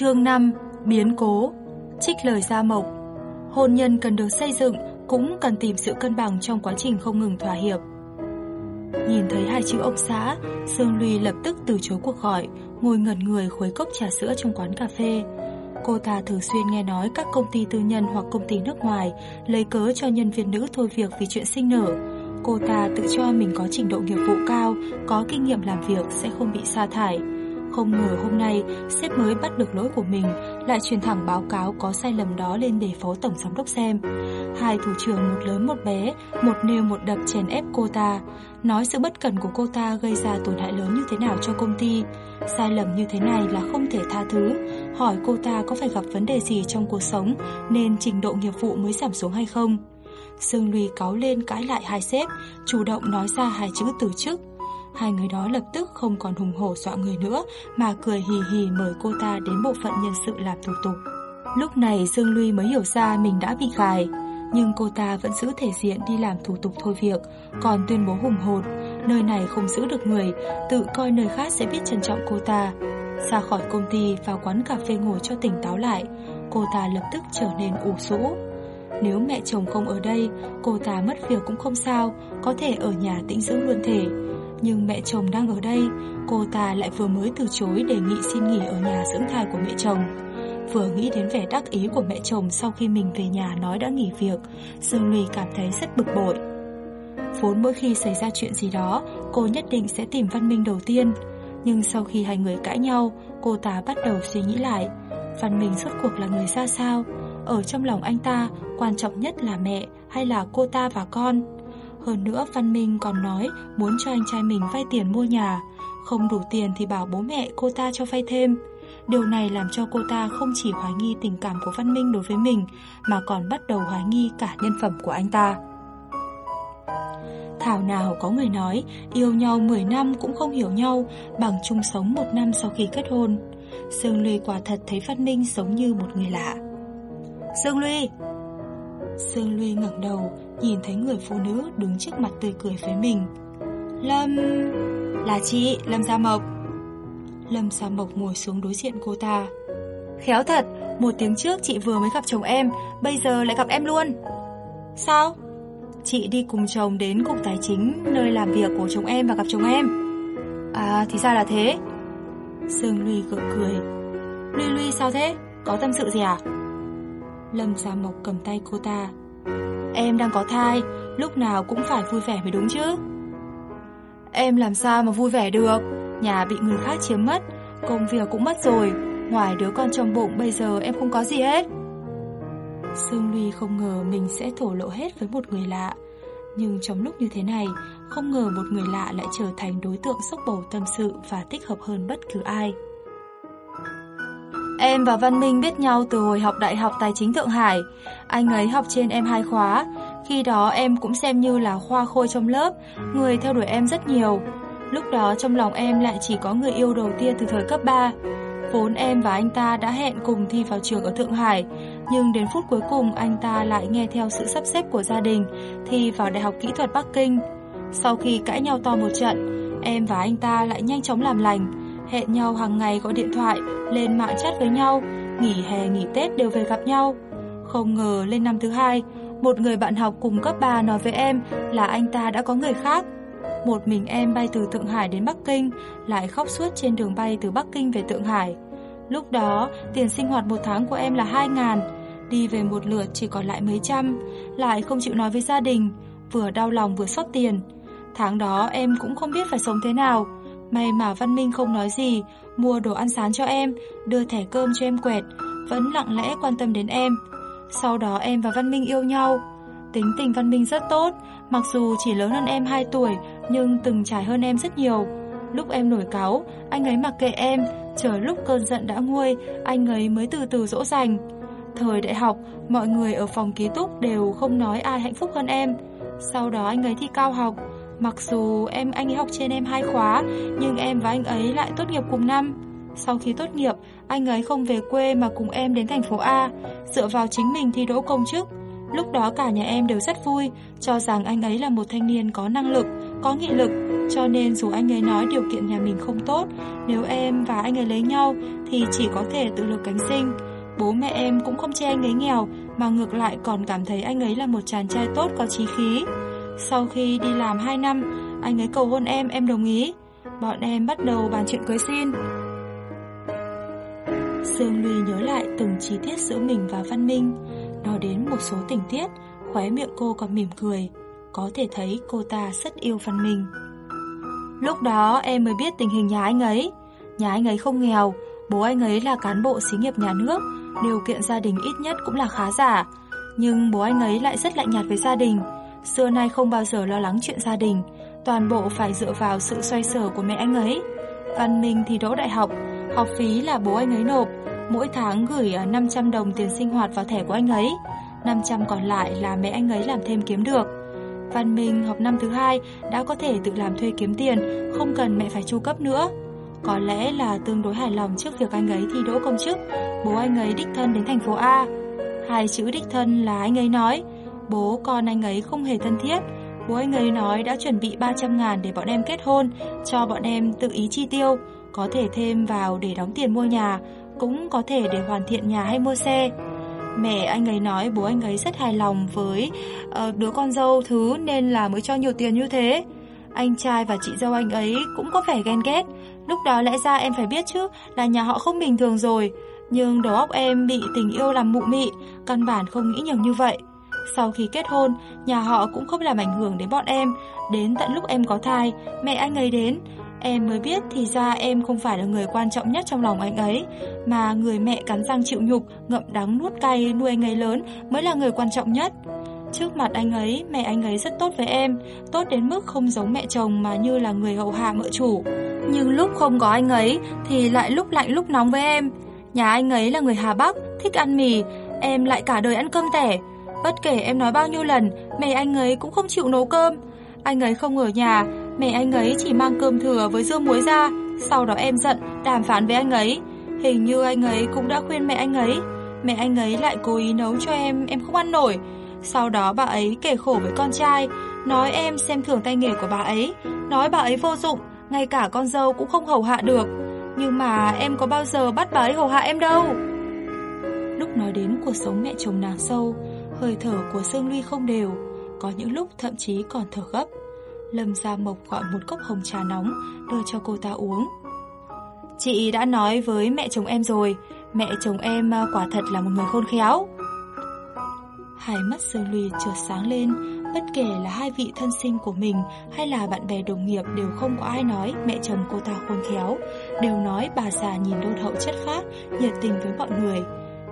Chương 5 Biến cố Trích lời Gia Mộc Hôn nhân cần được xây dựng cũng cần tìm sự cân bằng trong quá trình không ngừng thỏa hiệp. Nhìn thấy hai chữ ông xã, Dương Luy lập tức từ chối cuộc gọi, ngồi ngẩn người khuấy cốc trà sữa trong quán cà phê. Cô ta thường xuyên nghe nói các công ty tư nhân hoặc công ty nước ngoài lấy cớ cho nhân viên nữ thôi việc vì chuyện sinh nở. Cô ta tự cho mình có trình độ nghiệp vụ cao, có kinh nghiệm làm việc sẽ không bị sa thải. Không ngờ hôm nay, sếp mới bắt được lỗi của mình, lại truyền thẳng báo cáo có sai lầm đó lên để phó tổng giám đốc xem. Hai thủ trưởng một lớn một bé, một nêu một đập chèn ép cô ta, nói sự bất cẩn của cô ta gây ra tổn hại lớn như thế nào cho công ty. Sai lầm như thế này là không thể tha thứ, hỏi cô ta có phải gặp vấn đề gì trong cuộc sống nên trình độ nghiệp vụ mới giảm xuống hay không. dương lùi cáo lên cãi lại hai sếp, chủ động nói ra hai chữ từ chức. Hai người đó lập tức không còn hùng hổ dọa người nữa mà cười hì hì mời cô ta đến bộ phận nhân sự làm thủ tục. Lúc này Dương Luy mới hiểu ra mình đã bị gài, nhưng cô ta vẫn giữ thể diện đi làm thủ tục thôi việc, còn tuyên bố hùng hồn, nơi này không giữ được người, tự coi nơi khác sẽ biết trân trọng cô ta. Ra khỏi công ty vào quán cà phê ngồi cho tỉnh táo lại, cô ta lập tức trở nên ủ rũ. Nếu mẹ chồng không ở đây, cô ta mất việc cũng không sao, có thể ở nhà tĩnh dưỡng luôn thể. Nhưng mẹ chồng đang ở đây, cô ta lại vừa mới từ chối đề nghị xin nghỉ ở nhà dưỡng thai của mẹ chồng. Vừa nghĩ đến vẻ đắc ý của mẹ chồng sau khi mình về nhà nói đã nghỉ việc, Dương Ly cảm thấy rất bực bội. Vốn mỗi khi xảy ra chuyện gì đó, cô nhất định sẽ tìm Văn Minh đầu tiên. Nhưng sau khi hai người cãi nhau, cô ta bắt đầu suy nghĩ lại. Văn Minh suốt cuộc là người ra sao? Ở trong lòng anh ta, quan trọng nhất là mẹ hay là cô ta và con? Hơn nữa Văn Minh còn nói muốn cho anh trai mình vay tiền mua nhà, không đủ tiền thì bảo bố mẹ cô ta cho vay thêm. Điều này làm cho cô ta không chỉ hoài nghi tình cảm của Văn Minh đối với mình, mà còn bắt đầu hoài nghi cả nhân phẩm của anh ta. Thảo nào có người nói, yêu nhau 10 năm cũng không hiểu nhau, bằng chung sống một năm sau khi kết hôn. Dương Luy quả thật thấy Văn Minh giống như một người lạ. Dương Luy! Dương Luy ngẩng đầu, nhìn thấy người phụ nữ đứng trước mặt tươi cười với mình. Lâm... Là chị, Lâm Gia Mộc. Lâm Gia Mộc ngồi xuống đối diện cô ta. Khéo thật, một tiếng trước chị vừa mới gặp chồng em, bây giờ lại gặp em luôn. Sao? Chị đi cùng chồng đến cục tài chính nơi làm việc của chồng em và gặp chồng em. À, thì ra là thế. Sương Luy gượng cười. Luy Luy sao thế? Có tâm sự gì à? Lâm Gia Mộc cầm tay cô ta. Em đang có thai, lúc nào cũng phải vui vẻ mới đúng chứ. Em làm sao mà vui vẻ được, nhà bị người khác chiếm mất, công việc cũng mất rồi, ngoài đứa con trong bụng bây giờ em không có gì hết. Sương Ly không ngờ mình sẽ thổ lộ hết với một người lạ. Nhưng trong lúc như thế này, không ngờ một người lạ lại trở thành đối tượng sốc bầu tâm sự và thích hợp hơn bất cứ ai. Em và Văn Minh biết nhau từ hồi học Đại học Tài chính Thượng Hải. Anh ấy học trên em hai khóa. Khi đó em cũng xem như là khoa khôi trong lớp, người theo đuổi em rất nhiều. Lúc đó trong lòng em lại chỉ có người yêu đầu tiên từ thời cấp 3. Vốn em và anh ta đã hẹn cùng thi vào trường ở Thượng Hải, nhưng đến phút cuối cùng anh ta lại nghe theo sự sắp xếp của gia đình, thi vào Đại học Kỹ thuật Bắc Kinh. Sau khi cãi nhau to một trận, em và anh ta lại nhanh chóng làm lành, hẹn nhau hàng ngày gọi điện thoại, lên mạng chat với nhau, nghỉ hè nghỉ Tết đều về gặp nhau. Không ngờ lên năm thứ hai, một người bạn học cùng cấp 3 nói với em là anh ta đã có người khác. Một mình em bay từ Thượng Hải đến Bắc Kinh, lại khóc suốt trên đường bay từ Bắc Kinh về Thượng Hải. Lúc đó, tiền sinh hoạt một tháng của em là 2 ngàn, đi về một lượt chỉ còn lại mấy trăm, lại không chịu nói với gia đình, vừa đau lòng vừa sót tiền. Tháng đó em cũng không biết phải sống thế nào, May mà Văn Minh không nói gì, mua đồ ăn sáng cho em, đưa thẻ cơm cho em quẹt, vẫn lặng lẽ quan tâm đến em. Sau đó em và Văn Minh yêu nhau. Tính tình Văn Minh rất tốt, mặc dù chỉ lớn hơn em 2 tuổi nhưng từng trải hơn em rất nhiều. Lúc em nổi cáu, anh ấy mặc kệ em, Chờ lúc cơn giận đã nguôi, anh ấy mới từ từ dỗ dành. Thời đại học, mọi người ở phòng ký túc đều không nói ai hạnh phúc hơn em. Sau đó anh ấy thi cao học. Mặc dù em anh ấy học trên em hai khóa, nhưng em và anh ấy lại tốt nghiệp cùng năm. Sau khi tốt nghiệp, anh ấy không về quê mà cùng em đến thành phố A, dựa vào chính mình thi đỗ công chức. Lúc đó cả nhà em đều rất vui, cho rằng anh ấy là một thanh niên có năng lực, có nghị lực, cho nên dù anh ấy nói điều kiện nhà mình không tốt, nếu em và anh ấy lấy nhau thì chỉ có thể tự lực cánh sinh. Bố mẹ em cũng không chê anh ấy nghèo, mà ngược lại còn cảm thấy anh ấy là một chàng trai tốt có chí khí. Sau khi đi làm 2 năm, anh ấy cầu hôn em, em đồng ý. Bọn em bắt đầu bàn chuyện cưới xin. Sương Ly nhớ lại từng chi tiết giữa mình và Văn Minh. Nói đến một số tình tiết, khóe miệng cô còn mỉm cười. Có thể thấy cô ta rất yêu Văn Minh. Lúc đó em mới biết tình hình nhà anh ấy. Nhà anh ấy không nghèo, bố anh ấy là cán bộ xí nghiệp nhà nước, điều kiện gia đình ít nhất cũng là khá giả. Nhưng bố anh ấy lại rất lạnh nhạt với gia đình. Xưa nay không bao giờ lo lắng chuyện gia đình, toàn bộ phải dựa vào sự xoay sở của mẹ anh ấy. Văn Minh thì đỗ đại học, học phí là bố anh ấy nộp, mỗi tháng gửi à, 500 đồng tiền sinh hoạt vào thẻ của anh ấy. 500 còn lại là mẹ anh ấy làm thêm kiếm được. Văn Minh học năm thứ hai đã có thể tự làm thuê kiếm tiền, không cần mẹ phải chu cấp nữa. Có lẽ là tương đối hài lòng trước việc anh ấy thi đỗ công chức, bố anh ấy đích thân đến thành phố A. Hai chữ đích thân là anh ấy nói, bố con anh ấy không hề thân thiết. Bố anh ấy nói đã chuẩn bị 300 ngàn để bọn em kết hôn, cho bọn em tự ý chi tiêu, có thể thêm vào để đóng tiền mua nhà, cũng có thể để hoàn thiện nhà hay mua xe. Mẹ anh ấy nói bố anh ấy rất hài lòng với uh, đứa con dâu thứ nên là mới cho nhiều tiền như thế. Anh trai và chị dâu anh ấy cũng có vẻ ghen ghét. Lúc đó lẽ ra em phải biết chứ là nhà họ không bình thường rồi. Nhưng đầu óc em bị tình yêu làm mụ mị, căn bản không nghĩ nhiều như vậy. Sau khi kết hôn, nhà họ cũng không làm ảnh hưởng đến bọn em. Đến tận lúc em có thai, mẹ anh ấy đến, Em mới biết thì ra em không phải là người quan trọng nhất trong lòng anh ấy, mà người mẹ cắn răng chịu nhục, ngậm đắng nuốt cay nuôi anh ấy lớn mới là người quan trọng nhất. Trước mặt anh ấy, mẹ anh ấy rất tốt với em, tốt đến mức không giống mẹ chồng mà như là người hậu hạ mợ chủ. Nhưng lúc không có anh ấy thì lại lúc lạnh lúc nóng với em. Nhà anh ấy là người Hà Bắc, thích ăn mì, em lại cả đời ăn cơm tẻ. Bất kể em nói bao nhiêu lần, mẹ anh ấy cũng không chịu nấu cơm. Anh ấy không ở nhà, Mẹ anh ấy chỉ mang cơm thừa với dưa muối ra. Sau đó em giận đàm phán với anh ấy. Hình như anh ấy cũng đã khuyên mẹ anh ấy. Mẹ anh ấy lại cố ý nấu cho em Em không ăn nổi. Sau đó bà ấy kể khổ với con trai Nói em xem thường tay nghề của bà ấy. Nói bà ấy vô dụng Ngay cả con dâu cũng không hầu hạ được. Nhưng mà em có bao giờ bắt bà ấy hầu hạ em đâu? Lúc nói đến cuộc sống mẹ chồng nàng sâu Hơi thở của Sương Ly không đều Có những lúc thậm chí còn thở gấp Lâm Gia Mộc gọi một cốc hồng trà nóng đưa cho cô ta uống. Chị đã nói với mẹ chồng em rồi, mẹ chồng em à, quả thật là một người khôn khéo. Hai mắt sơ Ly chợt sáng lên, bất kể là hai vị thân sinh của mình hay là bạn bè đồng nghiệp đều không có ai nói mẹ chồng cô ta khôn khéo, đều nói bà già nhìn đôn hậu chất phác, nhiệt tình với mọi người.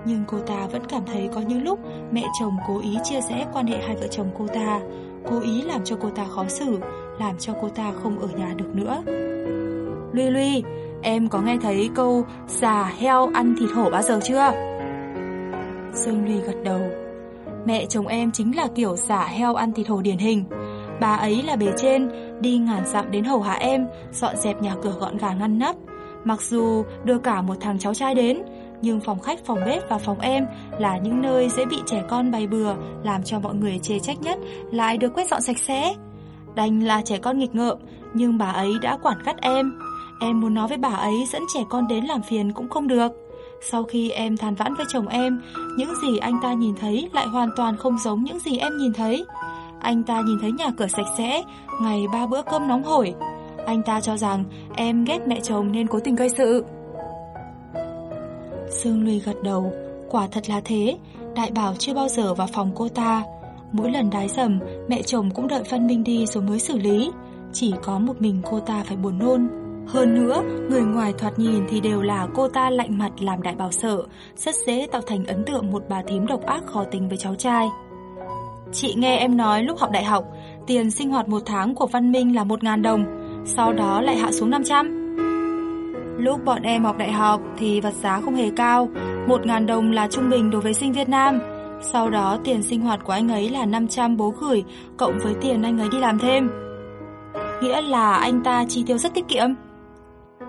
Nhưng cô ta vẫn cảm thấy có những lúc mẹ chồng cố ý chia rẽ quan hệ hai vợ chồng cô ta cố ý làm cho cô ta khó xử, làm cho cô ta không ở nhà được nữa. Luy Luy, em có nghe thấy câu già heo ăn thịt hổ bao giờ chưa? Dương Luy gật đầu. Mẹ chồng em chính là kiểu xả heo ăn thịt hổ điển hình. Bà ấy là bề trên, đi ngàn dặm đến hầu hạ em, dọn dẹp nhà cửa gọn gàng ngăn nắp. Mặc dù đưa cả một thằng cháu trai đến, nhưng phòng khách, phòng bếp và phòng em là những nơi dễ bị trẻ con bày bừa, làm cho mọi người chê trách nhất, lại được quét dọn sạch sẽ. Đành là trẻ con nghịch ngợm, nhưng bà ấy đã quản cắt em. Em muốn nói với bà ấy dẫn trẻ con đến làm phiền cũng không được. Sau khi em than vãn với chồng em, những gì anh ta nhìn thấy lại hoàn toàn không giống những gì em nhìn thấy. Anh ta nhìn thấy nhà cửa sạch sẽ, ngày ba bữa cơm nóng hổi. Anh ta cho rằng em ghét mẹ chồng nên cố tình gây sự. Sương Luy gật đầu, quả thật là thế, đại bảo chưa bao giờ vào phòng cô ta. Mỗi lần đái dầm, mẹ chồng cũng đợi Văn Minh đi rồi mới xử lý. Chỉ có một mình cô ta phải buồn nôn. Hơn nữa, người ngoài thoạt nhìn thì đều là cô ta lạnh mặt làm đại bảo sợ, rất dễ tạo thành ấn tượng một bà thím độc ác khó tính với cháu trai. Chị nghe em nói lúc học đại học, tiền sinh hoạt một tháng của Văn Minh là 1.000 đồng, sau đó lại hạ xuống 500. Lúc bọn em học đại học thì vật giá không hề cao, 1.000 đồng là trung bình đối với sinh Việt nam. Sau đó tiền sinh hoạt của anh ấy là 500 bố gửi, cộng với tiền anh ấy đi làm thêm. Nghĩa là anh ta chi tiêu rất tiết kiệm.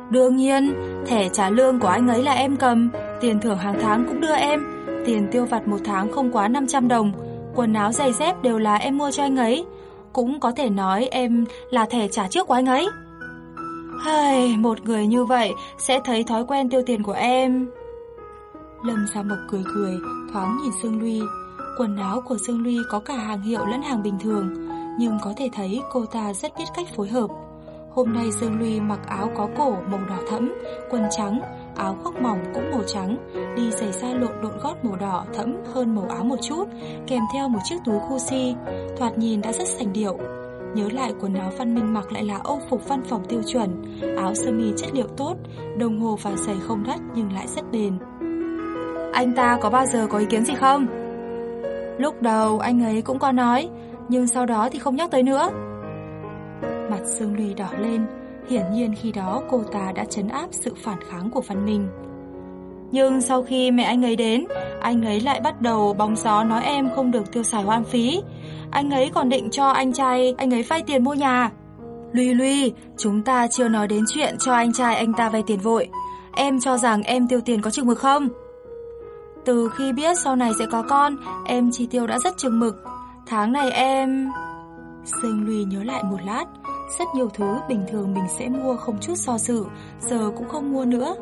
Đương nhiên, thẻ trả lương của anh ấy là em cầm, tiền thưởng hàng tháng cũng đưa em, tiền tiêu vặt một tháng không quá 500 đồng, quần áo giày dép đều là em mua cho anh ấy. Cũng có thể nói em là thẻ trả trước của anh ấy. Hay, một người như vậy sẽ thấy thói quen tiêu tiền của em. Lâm Gia Mộc cười cười, thoáng nhìn Sương Luy. Quần áo của Sương Luy có cả hàng hiệu lẫn hàng bình thường, nhưng có thể thấy cô ta rất biết cách phối hợp. Hôm nay Dương Luy mặc áo có cổ màu đỏ thẫm, quần trắng, áo khoác mỏng cũng màu trắng, đi giày da lộn độn gót màu đỏ thẫm hơn màu áo một chút, kèm theo một chiếc túi Gucci, thoạt nhìn đã rất sành điệu. Nhớ lại quần áo Văn Minh mặc lại là âu phục văn phòng tiêu chuẩn, áo sơ mi chất liệu tốt, đồng hồ và giày không đắt nhưng lại rất bền. Anh ta có bao giờ có ý kiến gì không? Lúc đầu anh ấy cũng có nói, nhưng sau đó thì không nhắc tới nữa. Mặt Sương Ly đỏ lên, hiển nhiên khi đó cô ta đã chấn áp sự phản kháng của Văn Minh. Nhưng sau khi mẹ anh ấy đến, anh ấy lại bắt đầu bóng gió nói em không được tiêu xài hoang phí. Anh ấy còn định cho anh trai anh ấy vay tiền mua nhà. Luy Luy, chúng ta chưa nói đến chuyện cho anh trai anh ta vay tiền vội. Em cho rằng em tiêu tiền có chừng mực không? Từ khi biết sau này sẽ có con, em chi tiêu đã rất chừng mực. Tháng này em... Sương Luy nhớ lại một lát, rất nhiều thứ bình thường mình sẽ mua không chút so dự, giờ cũng không mua nữa,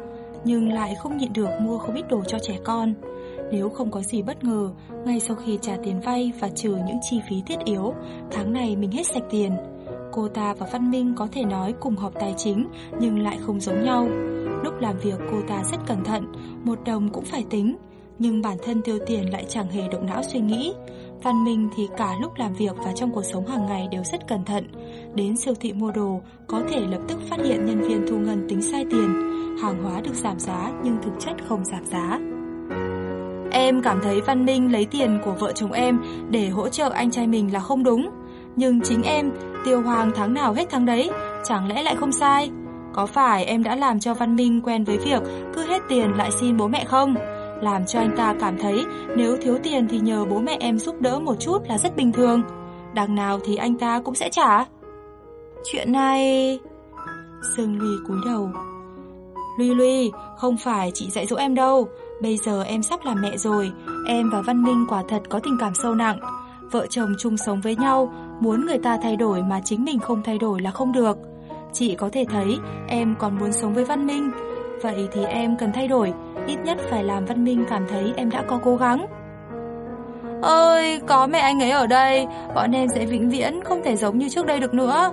nhưng lại không nhịn được mua không ít đồ cho trẻ con. Nếu không có gì bất ngờ, ngay sau khi trả tiền vay và trừ những chi phí thiết yếu, tháng này mình hết sạch tiền. Cô ta và Văn Minh có thể nói cùng họp tài chính nhưng lại không giống nhau. Lúc làm việc cô ta rất cẩn thận, một đồng cũng phải tính, nhưng bản thân tiêu tiền lại chẳng hề động não suy nghĩ. Văn Minh thì cả lúc làm việc và trong cuộc sống hàng ngày đều rất cẩn thận. Đến siêu thị mua đồ, có thể lập tức phát hiện nhân viên thu ngân tính sai tiền. Hàng hóa được giảm giá nhưng thực chất không giảm giá. Em cảm thấy Văn Minh lấy tiền của vợ chồng em để hỗ trợ anh trai mình là không đúng. Nhưng chính em, tiêu hoàng tháng nào hết tháng đấy, chẳng lẽ lại không sai? Có phải em đã làm cho Văn Minh quen với việc cứ hết tiền lại xin bố mẹ không? Làm cho anh ta cảm thấy nếu thiếu tiền thì nhờ bố mẹ em giúp đỡ một chút là rất bình thường. Đằng nào thì anh ta cũng sẽ trả. Chuyện này... Sương Luy cúi đầu. Luy Luy, không phải chị dạy dỗ em đâu. Bây giờ em sắp làm mẹ rồi. Em và Văn Minh quả thật có tình cảm sâu nặng. Vợ chồng chung sống với nhau, muốn người ta thay đổi mà chính mình không thay đổi là không được. Chị có thể thấy em còn muốn sống với Văn Minh. Vậy thì em cần thay đổi ít nhất phải làm Văn Minh cảm thấy em đã có cố gắng. Ơi, có mẹ anh ấy ở đây, bọn em sẽ vĩnh viễn không thể giống như trước đây được nữa.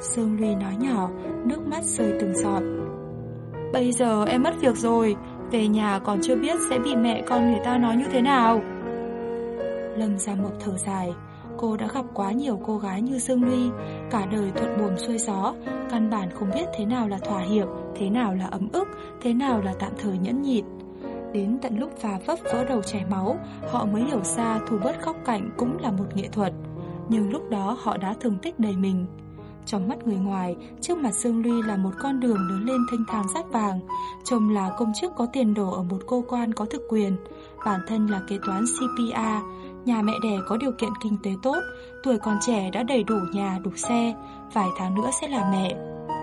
Sương Ly nói nhỏ, nước mắt rơi từng giọt. Bây giờ em mất việc rồi, về nhà còn chưa biết sẽ bị mẹ con người ta nói như thế nào. Lâm Gia Mộc thở dài, cô đã gặp quá nhiều cô gái như dương ly cả đời thuận buồm xuôi gió, căn bản không biết thế nào là thỏa hiệp, thế nào là ấm ức, thế nào là tạm thời nhẫn nhịn. Đến tận lúc phà vấp vỡ đầu chảy máu, họ mới hiểu ra thu bớt khóc cảnh cũng là một nghệ thuật. Nhưng lúc đó họ đã thương tích đầy mình. Trong mắt người ngoài, trước mặt dương Ly là một con đường lớn lên thanh thang rát vàng. Chồng là công chức có tiền đồ ở một cơ quan có thực quyền. Bản thân là kế toán CPA. Nhà mẹ đẻ có điều kiện kinh tế tốt, tuổi còn trẻ đã đầy đủ nhà, đủ xe. Vài tháng nữa sẽ là mẹ.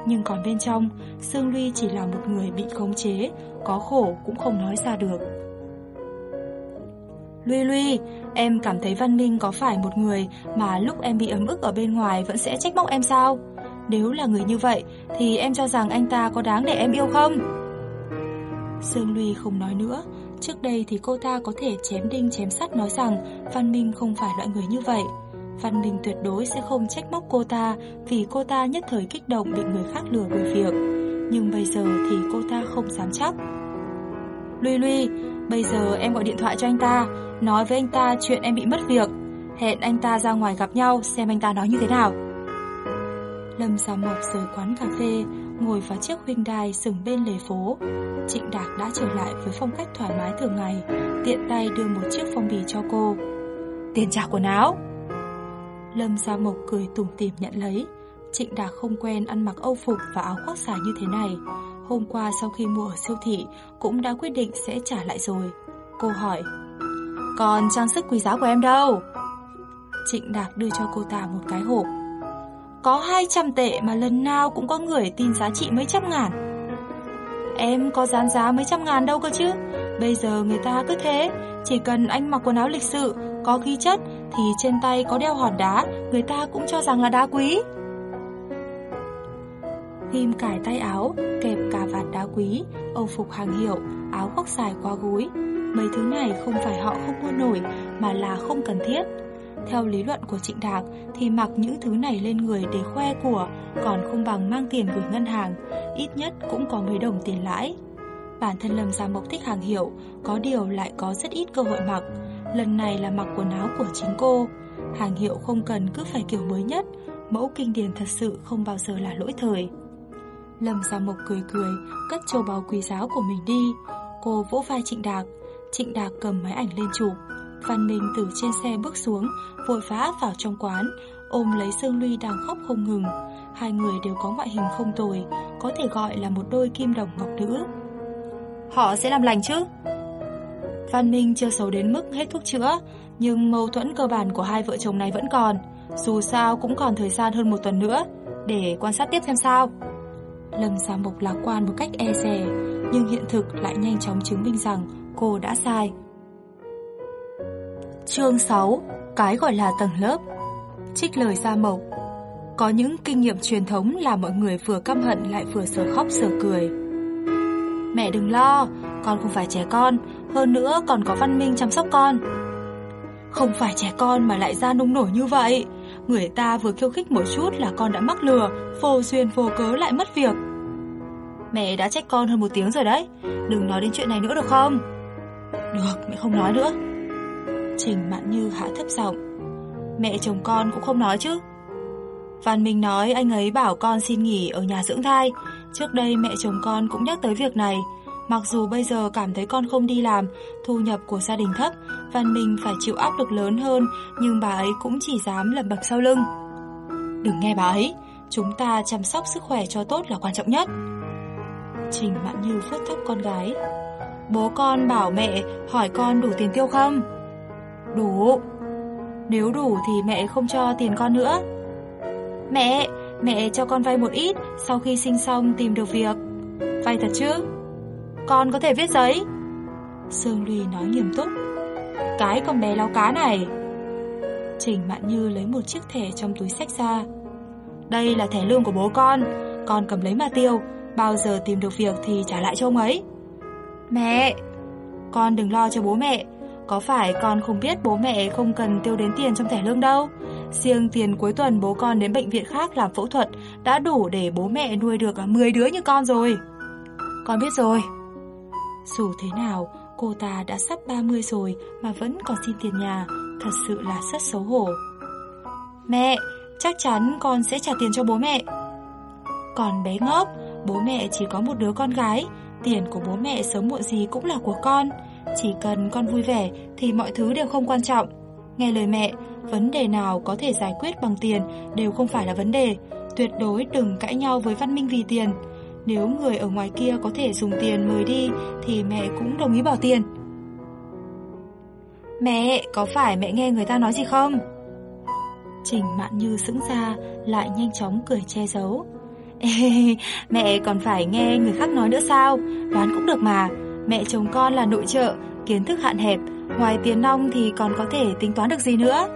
Nhưng còn bên trong, Sương Ly chỉ là một người bị khống chế, có khổ cũng không nói ra được. Luy Luy, em cảm thấy Văn Minh có phải một người mà lúc em bị ấm ức ở bên ngoài vẫn sẽ trách móc em sao? Nếu là người như vậy, thì em cho rằng anh ta có đáng để em yêu không? Sương Luy không nói nữa. Trước đây thì cô ta có thể chém đinh chém sắt nói rằng Văn Minh không phải loại người như vậy. Văn Minh tuyệt đối sẽ không trách móc cô ta vì cô ta nhất thời kích động bị người khác lừa đuổi việc. Nhưng bây giờ thì cô ta không dám chắc. Luy Luy, bây giờ em gọi điện thoại cho anh ta, nói với anh ta chuyện em bị mất việc. Hẹn anh ta ra ngoài gặp nhau xem anh ta nói như thế nào. Lâm Gia Mộc rời quán cà phê, ngồi vào chiếc huynh đài sừng bên lề phố. Trịnh Đạc đã trở lại với phong cách thoải mái thường ngày, tiện tay đưa một chiếc phong bì cho cô. Tiền trả quần áo. Lâm Gia Mộc cười tủm tỉm nhận lấy. Trịnh Đạc không quen ăn mặc âu phục và áo khoác dài như thế này. Hôm qua sau khi mua ở siêu thị cũng đã quyết định sẽ trả lại rồi. Cô hỏi, còn trang sức quý giá của em đâu? Trịnh Đạc đưa cho cô ta một cái hộp. Có 200 tệ mà lần nào cũng có người tin giá trị mấy trăm ngàn. Em có dán giá mấy trăm ngàn đâu cơ chứ. Bây giờ người ta cứ thế, chỉ cần anh mặc quần áo lịch sự, có khí chất thì trên tay có đeo hòn đá, người ta cũng cho rằng là đá quý. Ghim cài tay áo, kẹp cà vạt đá quý, âu phục hàng hiệu, áo khoác dài qua gối. Mấy thứ này không phải họ không mua nổi mà là không cần thiết. Theo lý luận của Trịnh Đạc thì mặc những thứ này lên người để khoe của còn không bằng mang tiền gửi ngân hàng, ít nhất cũng có mấy đồng tiền lãi. Bản thân Lâm Gia Mộc thích hàng hiệu, có điều lại có rất ít cơ hội mặc. Lần này là mặc quần áo của chính cô. Hàng hiệu không cần cứ phải kiểu mới nhất, mẫu kinh điển thật sự không bao giờ là lỗi thời. Lâm Gia Mộc cười cười, cất châu báu quý giá của mình đi. Cô vỗ vai Trịnh Đạc, Trịnh Đạc cầm máy ảnh lên chụp. Văn Minh từ trên xe bước xuống, vội vã vào trong quán, ôm lấy Dương Ly đang khóc không ngừng. Hai người đều có ngoại hình không tồi, có thể gọi là một đôi kim đồng ngọc nữ. Họ sẽ làm lành chứ? Văn Minh chưa xấu đến mức hết thuốc chữa, nhưng mâu thuẫn cơ bản của hai vợ chồng này vẫn còn. Dù sao cũng còn thời gian hơn một tuần nữa, để quan sát tiếp xem sao. Lâm Gia Mộc lạc quan một cách e dè, nhưng hiện thực lại nhanh chóng chứng minh rằng cô đã sai. Chương 6 Cái gọi là tầng lớp Trích lời Gia Mộc Có những kinh nghiệm truyền thống là mọi người vừa căm hận lại vừa sờ khóc sờ cười. Mẹ đừng lo, con không phải trẻ con, hơn nữa còn có văn minh chăm sóc con. Không phải trẻ con mà lại ra nông nổi như vậy. Người ta vừa khiêu khích một chút là con đã mắc lừa, vô duyên vô cớ lại mất việc. Mẹ đã trách con hơn một tiếng rồi đấy, đừng nói đến chuyện này nữa được không? Được, mẹ không nói nữa. Trình Mạn Như hạ thấp giọng. Mẹ chồng con cũng không nói chứ. Văn Minh nói anh ấy bảo con xin nghỉ ở nhà dưỡng thai. Trước đây mẹ chồng con cũng nhắc tới việc này. Mặc dù bây giờ cảm thấy con không đi làm, thu nhập của gia đình thấp, Văn Minh phải chịu áp lực lớn hơn, nhưng bà ấy cũng chỉ dám lầm bậc sau lưng. Đừng nghe bà ấy, chúng ta chăm sóc sức khỏe cho tốt là quan trọng nhất. Trình Mạn Như phớt thấp con gái. Bố con bảo mẹ hỏi con đủ tiền tiêu không? Đủ. Nếu đủ thì mẹ không cho tiền con nữa. Mẹ, mẹ cho con vay một ít, sau khi sinh xong tìm được việc. Vay thật chứ? Con có thể viết giấy. Sương Ly nói nghiêm túc. Cái con bé lau cá này. Trình Mạn Như lấy một chiếc thẻ trong túi sách ra. Đây là thẻ lương của bố con, con cầm lấy mà tiêu, bao giờ tìm được việc thì trả lại cho ông ấy. Mẹ, con đừng lo cho bố mẹ, có phải con không biết bố mẹ không cần tiêu đến tiền trong thẻ lương đâu? Riêng tiền cuối tuần bố con đến bệnh viện khác làm phẫu thuật đã đủ để bố mẹ nuôi được à, 10 đứa như con rồi. Con biết rồi. Dù thế nào, cô ta đã sắp 30 rồi mà vẫn còn xin tiền nhà, thật sự là rất xấu hổ. Mẹ, chắc chắn con sẽ trả tiền cho bố mẹ. Còn bé ngốc, bố mẹ chỉ có một đứa con gái, tiền của bố mẹ sớm muộn gì cũng là của con. Chỉ cần con vui vẻ thì mọi thứ đều không quan trọng. Nghe lời mẹ, vấn đề nào có thể giải quyết bằng tiền đều không phải là vấn đề. Tuyệt đối đừng cãi nhau với Văn Minh vì tiền. Nếu người ở ngoài kia có thể dùng tiền mời đi thì mẹ cũng đồng ý bỏ tiền. Mẹ, có phải mẹ nghe người ta nói gì không? Trình Mạn Như sững ra, lại nhanh chóng cười che giấu. Ê, mẹ còn phải nghe người khác nói nữa sao? Đoán cũng được mà. Mẹ chồng con là nội trợ, kiến thức hạn hẹp, ngoài tiền nong thì còn có thể tính toán được gì nữa.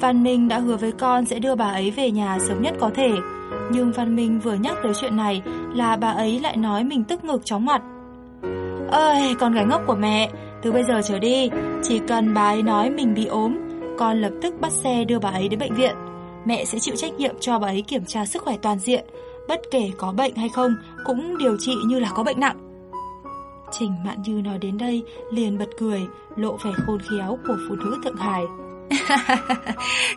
Văn Minh đã hứa với con sẽ đưa bà ấy về nhà sớm nhất có thể, nhưng Văn Minh vừa nhắc tới chuyện này là bà ấy lại nói mình tức ngực chóng mặt. Ơi, con gái ngốc của mẹ, từ bây giờ trở đi, chỉ cần bà ấy nói mình bị ốm, con lập tức bắt xe đưa bà ấy đến bệnh viện. Mẹ sẽ chịu trách nhiệm cho bà ấy kiểm tra sức khỏe toàn diện, bất kể có bệnh hay không cũng điều trị như là có bệnh nặng. Trình Mạn Như nói đến đây liền bật cười, lộ vẻ khôn khéo của phụ nữ Thượng Hải.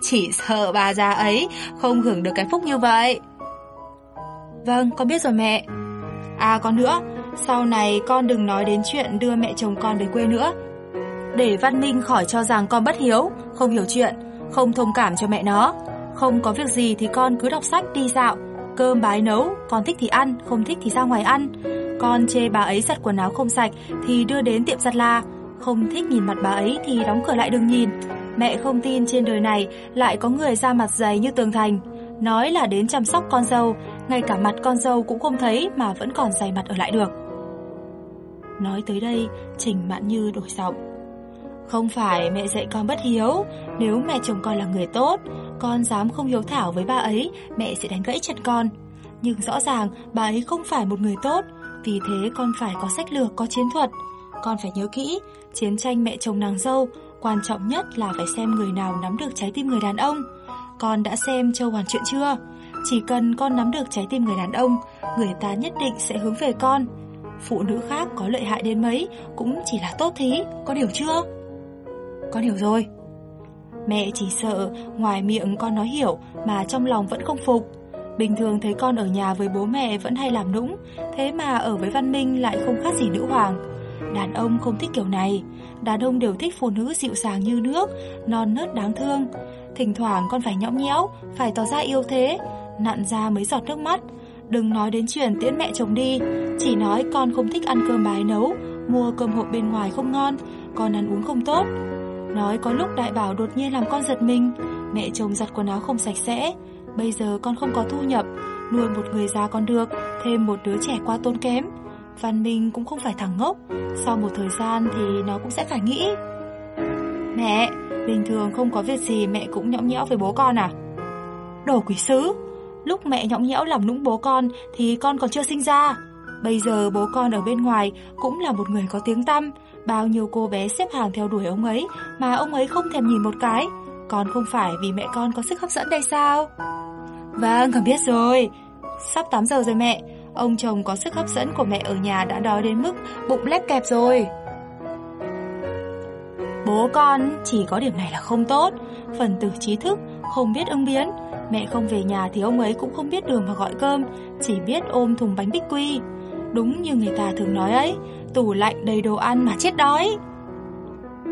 Chỉ sợ bà già ấy không hưởng được cái phúc như vậy. Vâng, con biết rồi mẹ. À còn nữa, sau này con đừng nói đến chuyện đưa mẹ chồng con về quê nữa. Để Văn Minh khỏi cho rằng con bất hiếu, không hiểu chuyện, không thông cảm cho mẹ nó. Không có việc gì thì con cứ đọc sách đi dạo. Cơm ấy nấu, con thích thì ăn, không thích thì ra ngoài ăn. Con chê bà ấy giặt quần áo không sạch thì đưa đến tiệm giặt la không thích nhìn mặt bà ấy thì đóng cửa lại đừng nhìn. Mẹ không tin trên đời này lại có người ra mặt dày như tường thành. Nói là đến chăm sóc con dâu, ngay cả mặt con dâu cũng không thấy mà vẫn còn dày mặt ở lại được. Nói tới đây, Trình Mạn Như đổi giọng. Không phải mẹ dạy con bất hiếu, nếu mẹ chồng con là người tốt, con dám không hiếu thảo với ba ấy, mẹ sẽ đánh gãy chân con. Nhưng rõ ràng bà ấy không phải một người tốt, vì thế con phải có sách lược, có chiến thuật. Con phải nhớ kỹ, chiến tranh mẹ chồng nàng dâu, quan trọng nhất là phải xem người nào nắm được trái tim người đàn ông. Con đã xem Châu Hoàn chuyện chưa? Chỉ cần con nắm được trái tim người đàn ông, người ta nhất định sẽ hướng về con. Phụ nữ khác có lợi hại đến mấy cũng chỉ là tốt thí, con hiểu chưa? Con hiểu rồi. Mẹ chỉ sợ ngoài miệng con nói hiểu mà trong lòng vẫn không phục. Bình thường thấy con ở nhà với bố mẹ vẫn hay làm nũng, thế mà ở với Văn Minh lại không khác gì nữ hoàng. Đàn ông không thích kiểu này, đàn ông đều thích phụ nữ dịu dàng như nước, non nớt đáng thương. Thỉnh thoảng con phải nhõng nhẽo, phải tỏ ra yêu thế, nặn ra mấy giọt nước mắt. Đừng nói đến chuyện tiễn mẹ chồng đi, chỉ nói con không thích ăn cơm bái nấu, mua cơm hộp bên ngoài không ngon, con ăn uống không tốt. Nói có lúc đại bảo đột nhiên làm con giật mình, mẹ chồng giặt quần áo không sạch sẽ, bây giờ con không có thu nhập, nuôi một người già còn được, thêm một đứa trẻ quá tốn kém. Văn Minh cũng không phải thằng ngốc, sau một thời gian thì nó cũng sẽ phải nghĩ. Mẹ, bình thường không có việc gì mẹ cũng nhõng nhẽo với bố con à? Đồ quỷ sứ, lúc mẹ nhõng nhẽo làm nũng bố con thì con còn chưa sinh ra. Bây giờ bố con ở bên ngoài cũng là một người có tiếng tăm, bao nhiêu cô bé xếp hàng theo đuổi ông ấy mà ông ấy không thèm nhìn một cái con không phải vì mẹ con có sức hấp dẫn đây sao? Vâng, con biết rồi. Sắp 8 giờ rồi mẹ, ông chồng có sức hấp dẫn của mẹ ở nhà đã đói đến mức bụng lép kẹp rồi. Bố con chỉ có điểm này là không tốt, phần tử trí thức, không biết ứng biến. Mẹ không về nhà thì ông ấy cũng không biết đường mà gọi cơm, chỉ biết ôm thùng bánh bích quy. Đúng như người ta thường nói ấy, tủ lạnh đầy đồ ăn mà chết đói.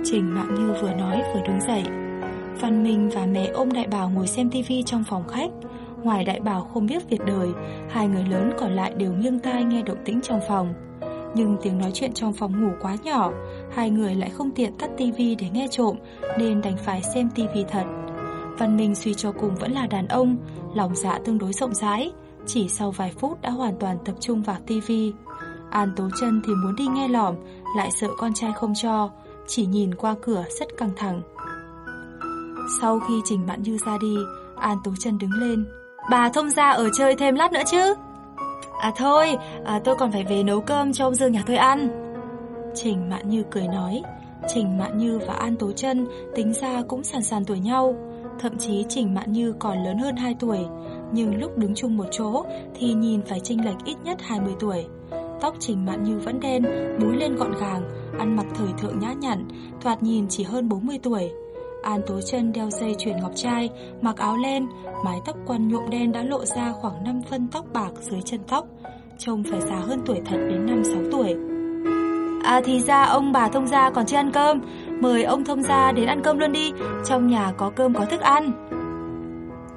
Trình Mạng Như vừa nói vừa đứng dậy. Văn Minh và mẹ ôm đại bảo ngồi xem tivi trong phòng khách. Ngoài đại bảo không biết việc đời, hai người lớn còn lại đều nghiêng tai nghe động tĩnh trong phòng. Nhưng tiếng nói chuyện trong phòng ngủ quá nhỏ, hai người lại không tiện tắt tivi để nghe trộm, nên đành phải xem tivi thật. Văn Minh suy cho cùng vẫn là đàn ông, lòng dạ tương đối rộng rãi, chỉ sau vài phút đã hoàn toàn tập trung vào tivi. An Tố chân thì muốn đi nghe lỏm, lại sợ con trai không cho, chỉ nhìn qua cửa rất căng thẳng. Sau khi Trình mạn Như ra đi, An tú chân đứng lên. Bà thông ra ở chơi thêm lát nữa chứ? À thôi, à, tôi còn phải về nấu cơm cho ông Dương nhà tôi ăn. Trình Mạn Như cười nói, Trình Mạn Như và An Tố chân tính ra cũng sàn sàn tuổi nhau, thậm chí Trình Mạn Như còn lớn hơn 2 tuổi, nhưng lúc đứng chung một chỗ thì nhìn phải chênh lệch ít nhất 20 tuổi. Tóc Trình Mạn Như vẫn đen, búi lên gọn gàng, ăn mặc thời thượng nhã nhặn, thoạt nhìn chỉ hơn 40 tuổi. An Tố chân đeo dây chuyền ngọc trai, mặc áo len, mái tóc quăn nhuộm đen đã lộ ra khoảng 5 phân tóc bạc dưới chân tóc, trông phải già hơn tuổi thật đến 5-6 tuổi. À thì ra ông bà thông gia còn chưa ăn cơm, mời ông thông gia đến ăn cơm luôn đi, trong nhà có cơm có thức ăn.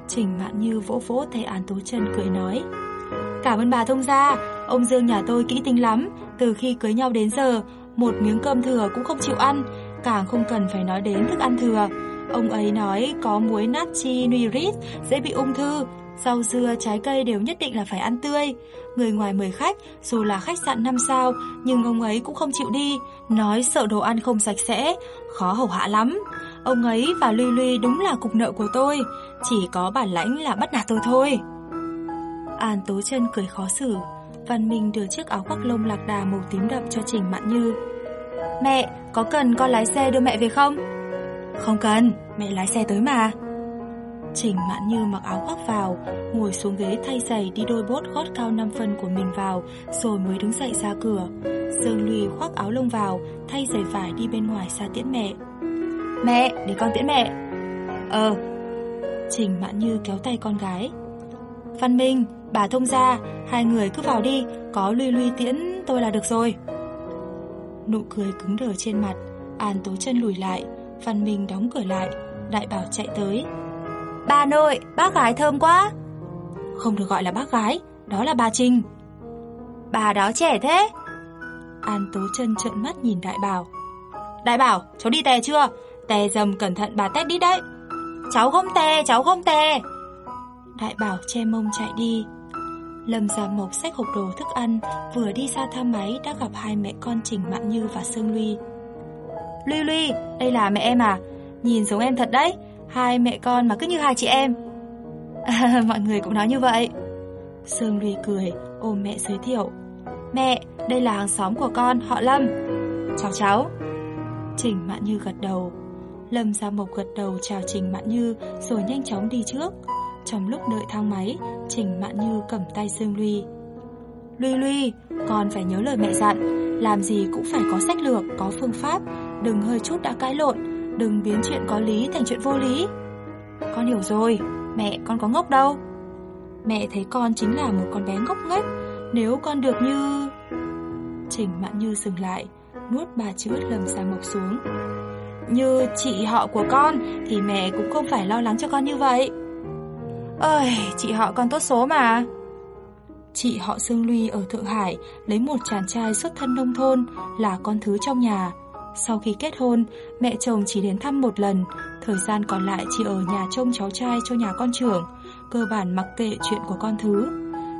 Trình Mạn Như vỗ vỗ tay An Tố chân cười nói, Cảm ơn bà thông gia, ông Dương nhà tôi kỹ tính lắm, từ khi cưới nhau đến giờ, một miếng cơm thừa cũng không chịu ăn, càng không cần phải nói đến thức ăn thừa. Ông ấy nói có muối natri nuirit dễ bị ung thư, rau dưa, trái cây đều nhất định là phải ăn tươi. Người ngoài mời khách, dù là khách sạn 5 sao, nhưng ông ấy cũng không chịu đi, nói sợ đồ ăn không sạch sẽ, khó hầu hạ lắm. Ông ấy và Luy Luy đúng là cục nợ của tôi, chỉ có bản lãnh là bắt nạt tôi thôi. An Tố chân cười khó xử, Văn Minh đưa chiếc áo khoác lông lạc đà màu tím đậm cho Trình Mạn Như. Mẹ, có cần con lái xe đưa mẹ về không? Không cần, mẹ lái xe tới mà. Trình Mạn Như mặc áo khoác vào, ngồi xuống ghế thay giày đi đôi bốt gót cao 5 phân của mình vào, rồi mới đứng dậy ra cửa. Dương Lùi khoác áo lông vào, thay giày vải đi bên ngoài xa tiễn mẹ. Mẹ, để con tiễn mẹ. Ờ. Trình Mạn Như kéo tay con gái. Văn Minh, bà thông gia, hai người cứ vào đi, có lùi lùi tiễn tôi là được rồi. Nụ cười cứng đờ trên mặt, An Tố chân lùi lại, Văn Minh đóng cửa lại, Đại Bảo chạy tới. Bà nội, bác gái thơm quá. Không được gọi là bác gái, đó là bà Trinh. Bà đó trẻ thế. An Tố chân trợn mắt nhìn Đại Bảo. Đại Bảo, cháu đi tè chưa? Tè dầm cẩn thận bà tét đi đấy. Cháu không tè, cháu không tè. Đại Bảo che mông chạy đi. Lâm Gia Mộc xách hộp đồ thức ăn, vừa đi ra thang máy đã gặp hai mẹ con Trình Mạn Như và Sương Luy. Luy Luy, đây là mẹ em à? Nhìn giống em thật đấy, hai mẹ con mà cứ như hai chị em. mọi người cũng nói như vậy. Sương Luy cười, ôm mẹ giới thiệu. Mẹ, đây là hàng xóm của con, họ Lâm. Chào cháu. Trình Mạn Như gật đầu. Lâm Gia Mộc gật đầu chào Trình Mạn Như rồi nhanh chóng đi trước. Trong lúc đợi thang máy, Trình Mạn Như cầm tay Dương Luy. Luy Luy, con phải nhớ lời mẹ dặn, làm gì cũng phải có sách lược, có phương pháp, đừng hơi chút đã cãi lộn, đừng biến chuyện có lý thành chuyện vô lý. Con hiểu rồi, mẹ con có ngốc đâu. Mẹ thấy con chính là một con bé ngốc nghếch, nếu con được như... Trình Mạn Như dừng lại, nuốt ba chữ lầm sang Mộc xuống. Như chị họ của con thì mẹ cũng không phải lo lắng cho con như vậy. Ơi, chị họ con tốt số mà. Chị họ Dương Luy ở Thượng Hải lấy một chàng trai xuất thân nông thôn là con thứ trong nhà. Sau khi kết hôn, mẹ chồng chỉ đến thăm một lần, thời gian còn lại chị ở nhà trông cháu trai cho nhà con trưởng, cơ bản mặc kệ chuyện của con thứ.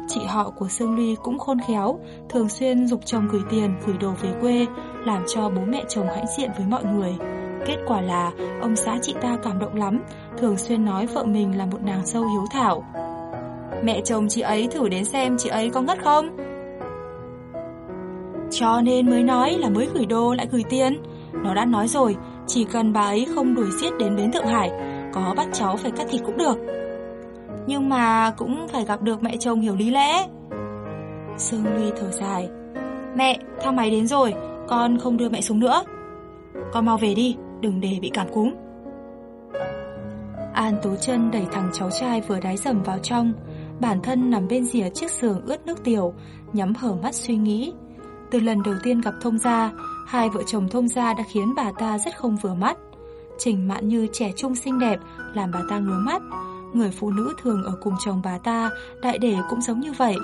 Chị họ của Sương Ly cũng khôn khéo, thường xuyên dục chồng gửi tiền, gửi đồ về quê, làm cho bố mẹ chồng hãnh diện với mọi người. Kết quả là ông xã chị ta cảm động lắm, thường xuyên nói vợ mình là một nàng sâu hiếu thảo. Mẹ chồng chị ấy thử đến xem chị ấy có ngất không? Cho nên mới nói là mới gửi đô lại gửi tiền. Nó đã nói rồi, chỉ cần bà ấy không đuổi giết đến bến Thượng Hải, có bắt cháu phải cắt thịt cũng được. Nhưng mà cũng phải gặp được mẹ chồng hiểu lý lẽ. Sương Ly thở dài. Mẹ, thang máy đến rồi, con không đưa mẹ xuống nữa. Con mau về đi, đừng để bị cảm cúm. An Tú chân đẩy thằng cháu trai vừa đái dầm vào trong, bản thân nằm bên rìa chiếc giường ướt nước tiểu, nhắm hở mắt suy nghĩ. Từ lần đầu tiên gặp thông gia, hai vợ chồng thông gia đã khiến bà ta rất không vừa mắt. Trình Mạn Như trẻ trung xinh đẹp, làm bà ta ngứa mắt. Người phụ nữ thường ở cùng chồng bà ta, đại để cũng giống như vậy.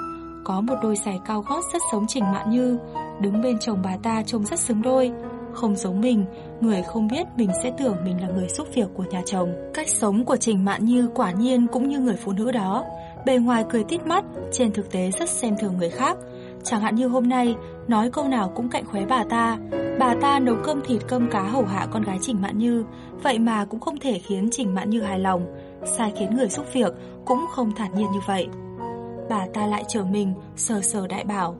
Có một đôi giày cao gót rất giống Trình Mạn Như, đứng bên chồng bà ta trông rất xứng đôi. Không giống mình, người không biết mình sẽ tưởng mình là người giúp việc của nhà chồng. Cách sống của Trình Mạn Như quả nhiên cũng như người phụ nữ đó. Bề ngoài cười tít mắt, trên thực tế rất xem thường người khác. Chẳng hạn như hôm nay, nói câu nào cũng cạnh khóe bà ta. Bà ta nấu cơm thịt cơm cá hầu hạ con gái Trình Mạn Như, vậy mà cũng không thể khiến Trình Mạn Như hài lòng. Sai khiến người giúp việc cũng không thản nhiên như vậy. Bà ta lại trở mình, sờ sờ đại bảo.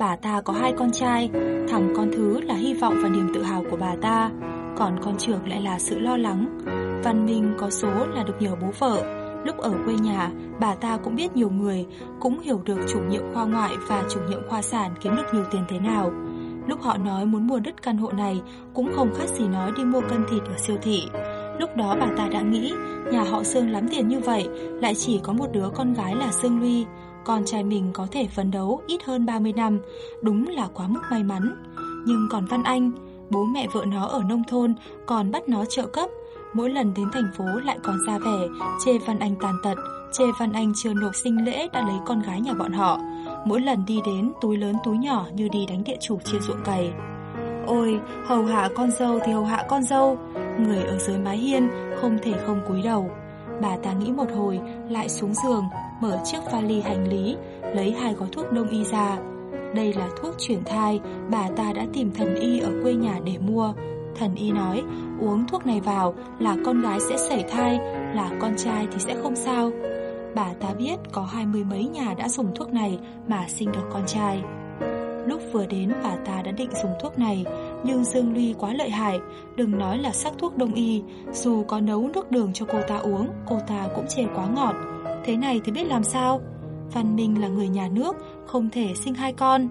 Bà ta có hai con trai, thằng con thứ là hy vọng và niềm tự hào của bà ta, còn con trưởng lại là sự lo lắng. Văn Minh có số là được nhờ bố vợ, Lúc ở quê nhà, bà ta cũng biết nhiều người, cũng hiểu được chủ nhiệm khoa ngoại và chủ nhiệm khoa sản kiếm được nhiều tiền thế nào. Lúc họ nói muốn mua đất căn hộ này, cũng không khác gì nói đi mua cân thịt ở siêu thị. Lúc đó bà ta đã nghĩ, nhà họ Sương lắm tiền như vậy, lại chỉ có một đứa con gái là Sương ly. Con trai mình có thể phấn đấu ít hơn 30 năm, đúng là quá mức may mắn. Nhưng còn Văn Anh, bố mẹ vợ nó ở nông thôn còn bắt nó trợ cấp, Mỗi lần đến thành phố lại còn ra vẻ Chê Văn Anh tàn tật Chê Văn Anh chưa nộp sinh lễ đã lấy con gái nhà bọn họ. Mỗi lần đi đến túi lớn túi nhỏ như đi đánh địa chủ trên ruộng cày. Ôi, hầu hạ con dâu thì hầu hạ con dâu Người ở dưới mái hiên không thể không cúi đầu. Bà ta nghĩ một hồi lại xuống giường Mở chiếc vali hành lý Lấy hai gói thuốc đông y ra Đây là thuốc chuyển thai Bà ta đã tìm thần y ở quê nhà để mua Thần y nói uống thuốc này vào là con gái sẽ sảy thai, là con trai thì sẽ không sao. Bà ta biết có hai mươi mấy nhà đã dùng thuốc này mà sinh được con trai. Lúc vừa đến bà ta đã định dùng thuốc này, nhưng Dương Ly quá lợi hại, đừng nói là sắc thuốc đông y, dù có nấu nước đường cho cô ta uống, cô ta cũng chê quá ngọt. Thế này thì biết làm sao? Văn Minh là người nhà nước, không thể sinh hai con.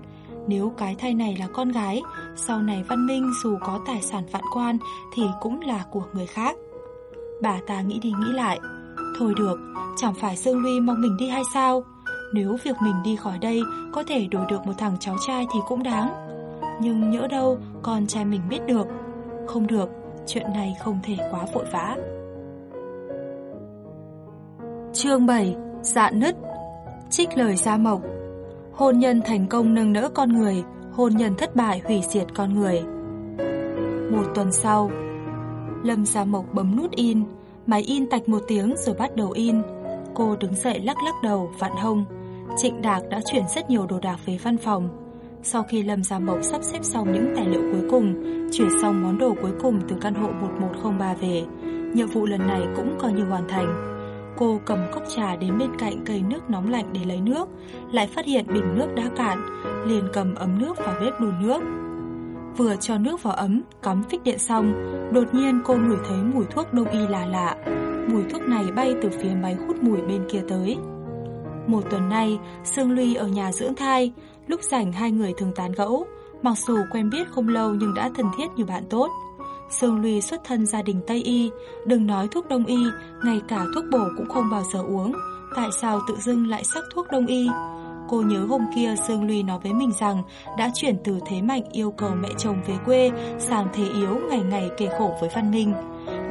Nếu cái thai này là con gái, sau này Văn Minh dù có tài sản vạn quan thì cũng là của người khác. Bà ta nghĩ đi nghĩ lại. Thôi được, chẳng phải Dương Luy mong mình đi hay sao? Nếu việc mình đi khỏi đây có thể đổi được một thằng cháu trai thì cũng đáng. Nhưng nhỡ đâu con trai mình biết được. Không được, chuyện này không thể quá vội vã. Chương 7 Dạ nứt Trích lời Gia Mộc Hôn nhân thành công nâng đỡ con người Hôn nhân thất bại hủy diệt con người Một tuần sau Lâm Gia Mộc bấm nút in Máy in tạch một tiếng rồi bắt đầu in Cô đứng dậy lắc lắc đầu, vặn hông Trịnh Đạc đã chuyển rất nhiều đồ đạc về văn phòng. Sau khi Lâm Gia Mộc sắp xếp xong những tài liệu cuối cùng Chuyển xong món đồ cuối cùng từ căn hộ 1103 về Nhiệm vụ lần này cũng coi như hoàn thành. Cô cầm cốc trà đến bên cạnh cây nước nóng lạnh để lấy nước Lại phát hiện bình nước đã cạn Liền cầm ấm nước vào bếp đun nước. Vừa cho nước vào ấm, cắm phích điện xong Đột nhiên cô ngửi thấy mùi thuốc đông y lạ lạ. Mùi thuốc này bay từ phía máy hút mùi bên kia tới. Một tuần nay, Sương Ly ở nhà dưỡng thai Lúc rảnh hai người thường tán gẫu Mặc dù quen biết không lâu nhưng đã thân thiết như bạn tốt Sương Ly xuất thân gia đình Tây Y, đừng nói thuốc Đông Y, ngay cả thuốc bổ cũng không bao giờ uống. Tại sao tự dưng lại sắc thuốc Đông Y? Cô nhớ hôm kia Sương Ly nói với mình rằng đã chuyển từ thế mạnh yêu cầu mẹ chồng về quê sang thế yếu ngày ngày kề khổ với Văn Minh.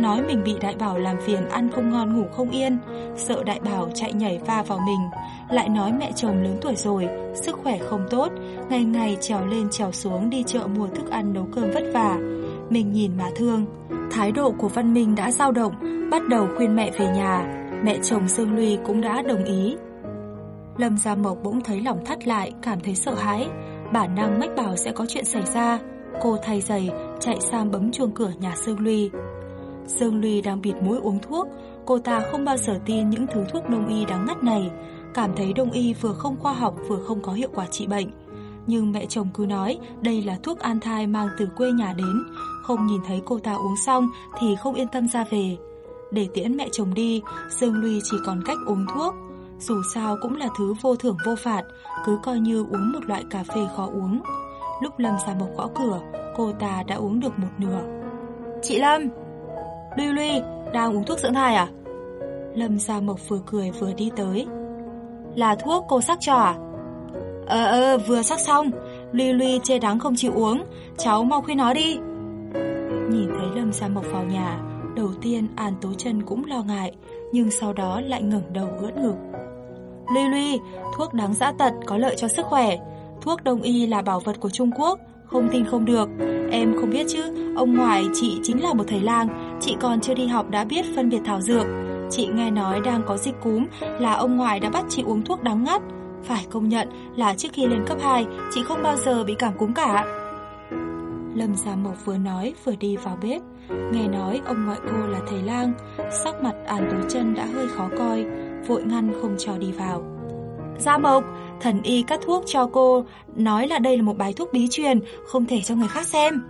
Nói mình bị đại bảo làm phiền ăn không ngon ngủ không yên, sợ đại bảo chạy nhảy va vào mình. Lại nói mẹ chồng lớn tuổi rồi, sức khỏe không tốt, ngày ngày trèo lên trèo xuống đi chợ mua thức ăn nấu cơm vất vả. Mình nhìn mà thương. Thái độ của Văn Minh đã dao động Bắt đầu khuyên mẹ về nhà. Mẹ chồng Dương Luy cũng đã đồng ý. Lâm Gia Mộc bỗng thấy lòng thắt lại Cảm thấy sợ hãi. Bản năng mách bảo sẽ có chuyện xảy ra. Cô thay giày chạy sang bấm chuông cửa nhà Dương Luy. Dương Ly đang bịt mũi uống thuốc Cô ta không bao giờ tin những thứ thuốc đông y đáng ngắt này Cảm thấy đông y vừa không khoa học vừa không có hiệu quả trị bệnh Nhưng mẹ chồng cứ nói đây là thuốc an thai mang từ quê nhà đến không nhìn thấy cô ta uống xong thì không yên tâm ra về. Để tiễn mẹ chồng đi, Dương Ly chỉ còn cách uống thuốc. Dù sao cũng là thứ vô thưởng vô phạt, cứ coi như uống một loại cà phê khó uống. Lúc Lâm ra mộc gõ cửa, cô ta đã uống được một nửa. Chị Lâm! Luy Luy, đang uống thuốc dưỡng thai à? Lâm Gia Mộc vừa cười vừa đi tới. Là thuốc cô sắc cho à? Ờ ờ, vừa sắc xong. Luy Luy chê đắng không chịu uống. Cháu mau khuyên nó đi. Nhìn thấy Lâm Gia Mộc vào nhà, đầu tiên An Tố chân cũng lo ngại, nhưng sau đó lại ngẩng đầu ưỡn ngực. Luy Luy, thuốc đáng dã tật có lợi cho sức khỏe. Thuốc đông y là bảo vật của Trung Quốc, không tin không được. Em không biết chứ, ông ngoại chị chính là một thầy lang, chị còn chưa đi học đã biết phân biệt thảo dược. Chị nghe nói đang có dịch cúm là ông ngoại đã bắt chị uống thuốc đắng ngắt. Phải công nhận là trước khi lên cấp 2, chị không bao giờ bị cảm cúm cả. Lâm Gia Mộc vừa nói vừa đi vào bếp Nghe nói ông ngoại cô là thầy lang Sắc mặt An Tú chân đã hơi khó coi Vội ngăn không cho đi vào Gia Mộc Thần y cắt thuốc cho cô Nói là đây là một bài thuốc bí truyền Không thể cho người khác xem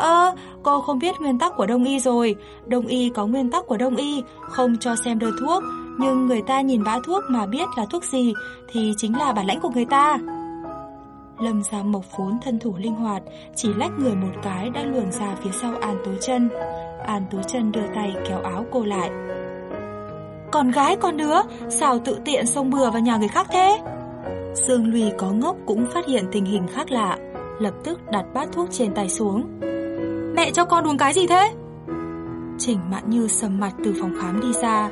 Ơ, cô không biết nguyên tắc của Đông Y rồi Đông Y có nguyên tắc của Đông Y Không cho xem đơn thuốc Nhưng người ta nhìn bã thuốc mà biết là thuốc gì Thì chính là bản lãnh của người ta Lâm Gia Mộc vốn thân thủ linh hoạt, chỉ lách người một cái đã luồn ra phía sau An Tố Chân. An Tố Chân đưa tay kéo áo cô lại. Con gái con đứa, sao tự tiện xông bừa vào nhà người khác thế? Dương Lùy có ngốc cũng phát hiện tình hình khác lạ, lập tức đặt bát thuốc trên tay xuống. Mẹ cho con uống cái gì thế? Trình Mạn Như sầm mặt từ phòng khám đi ra.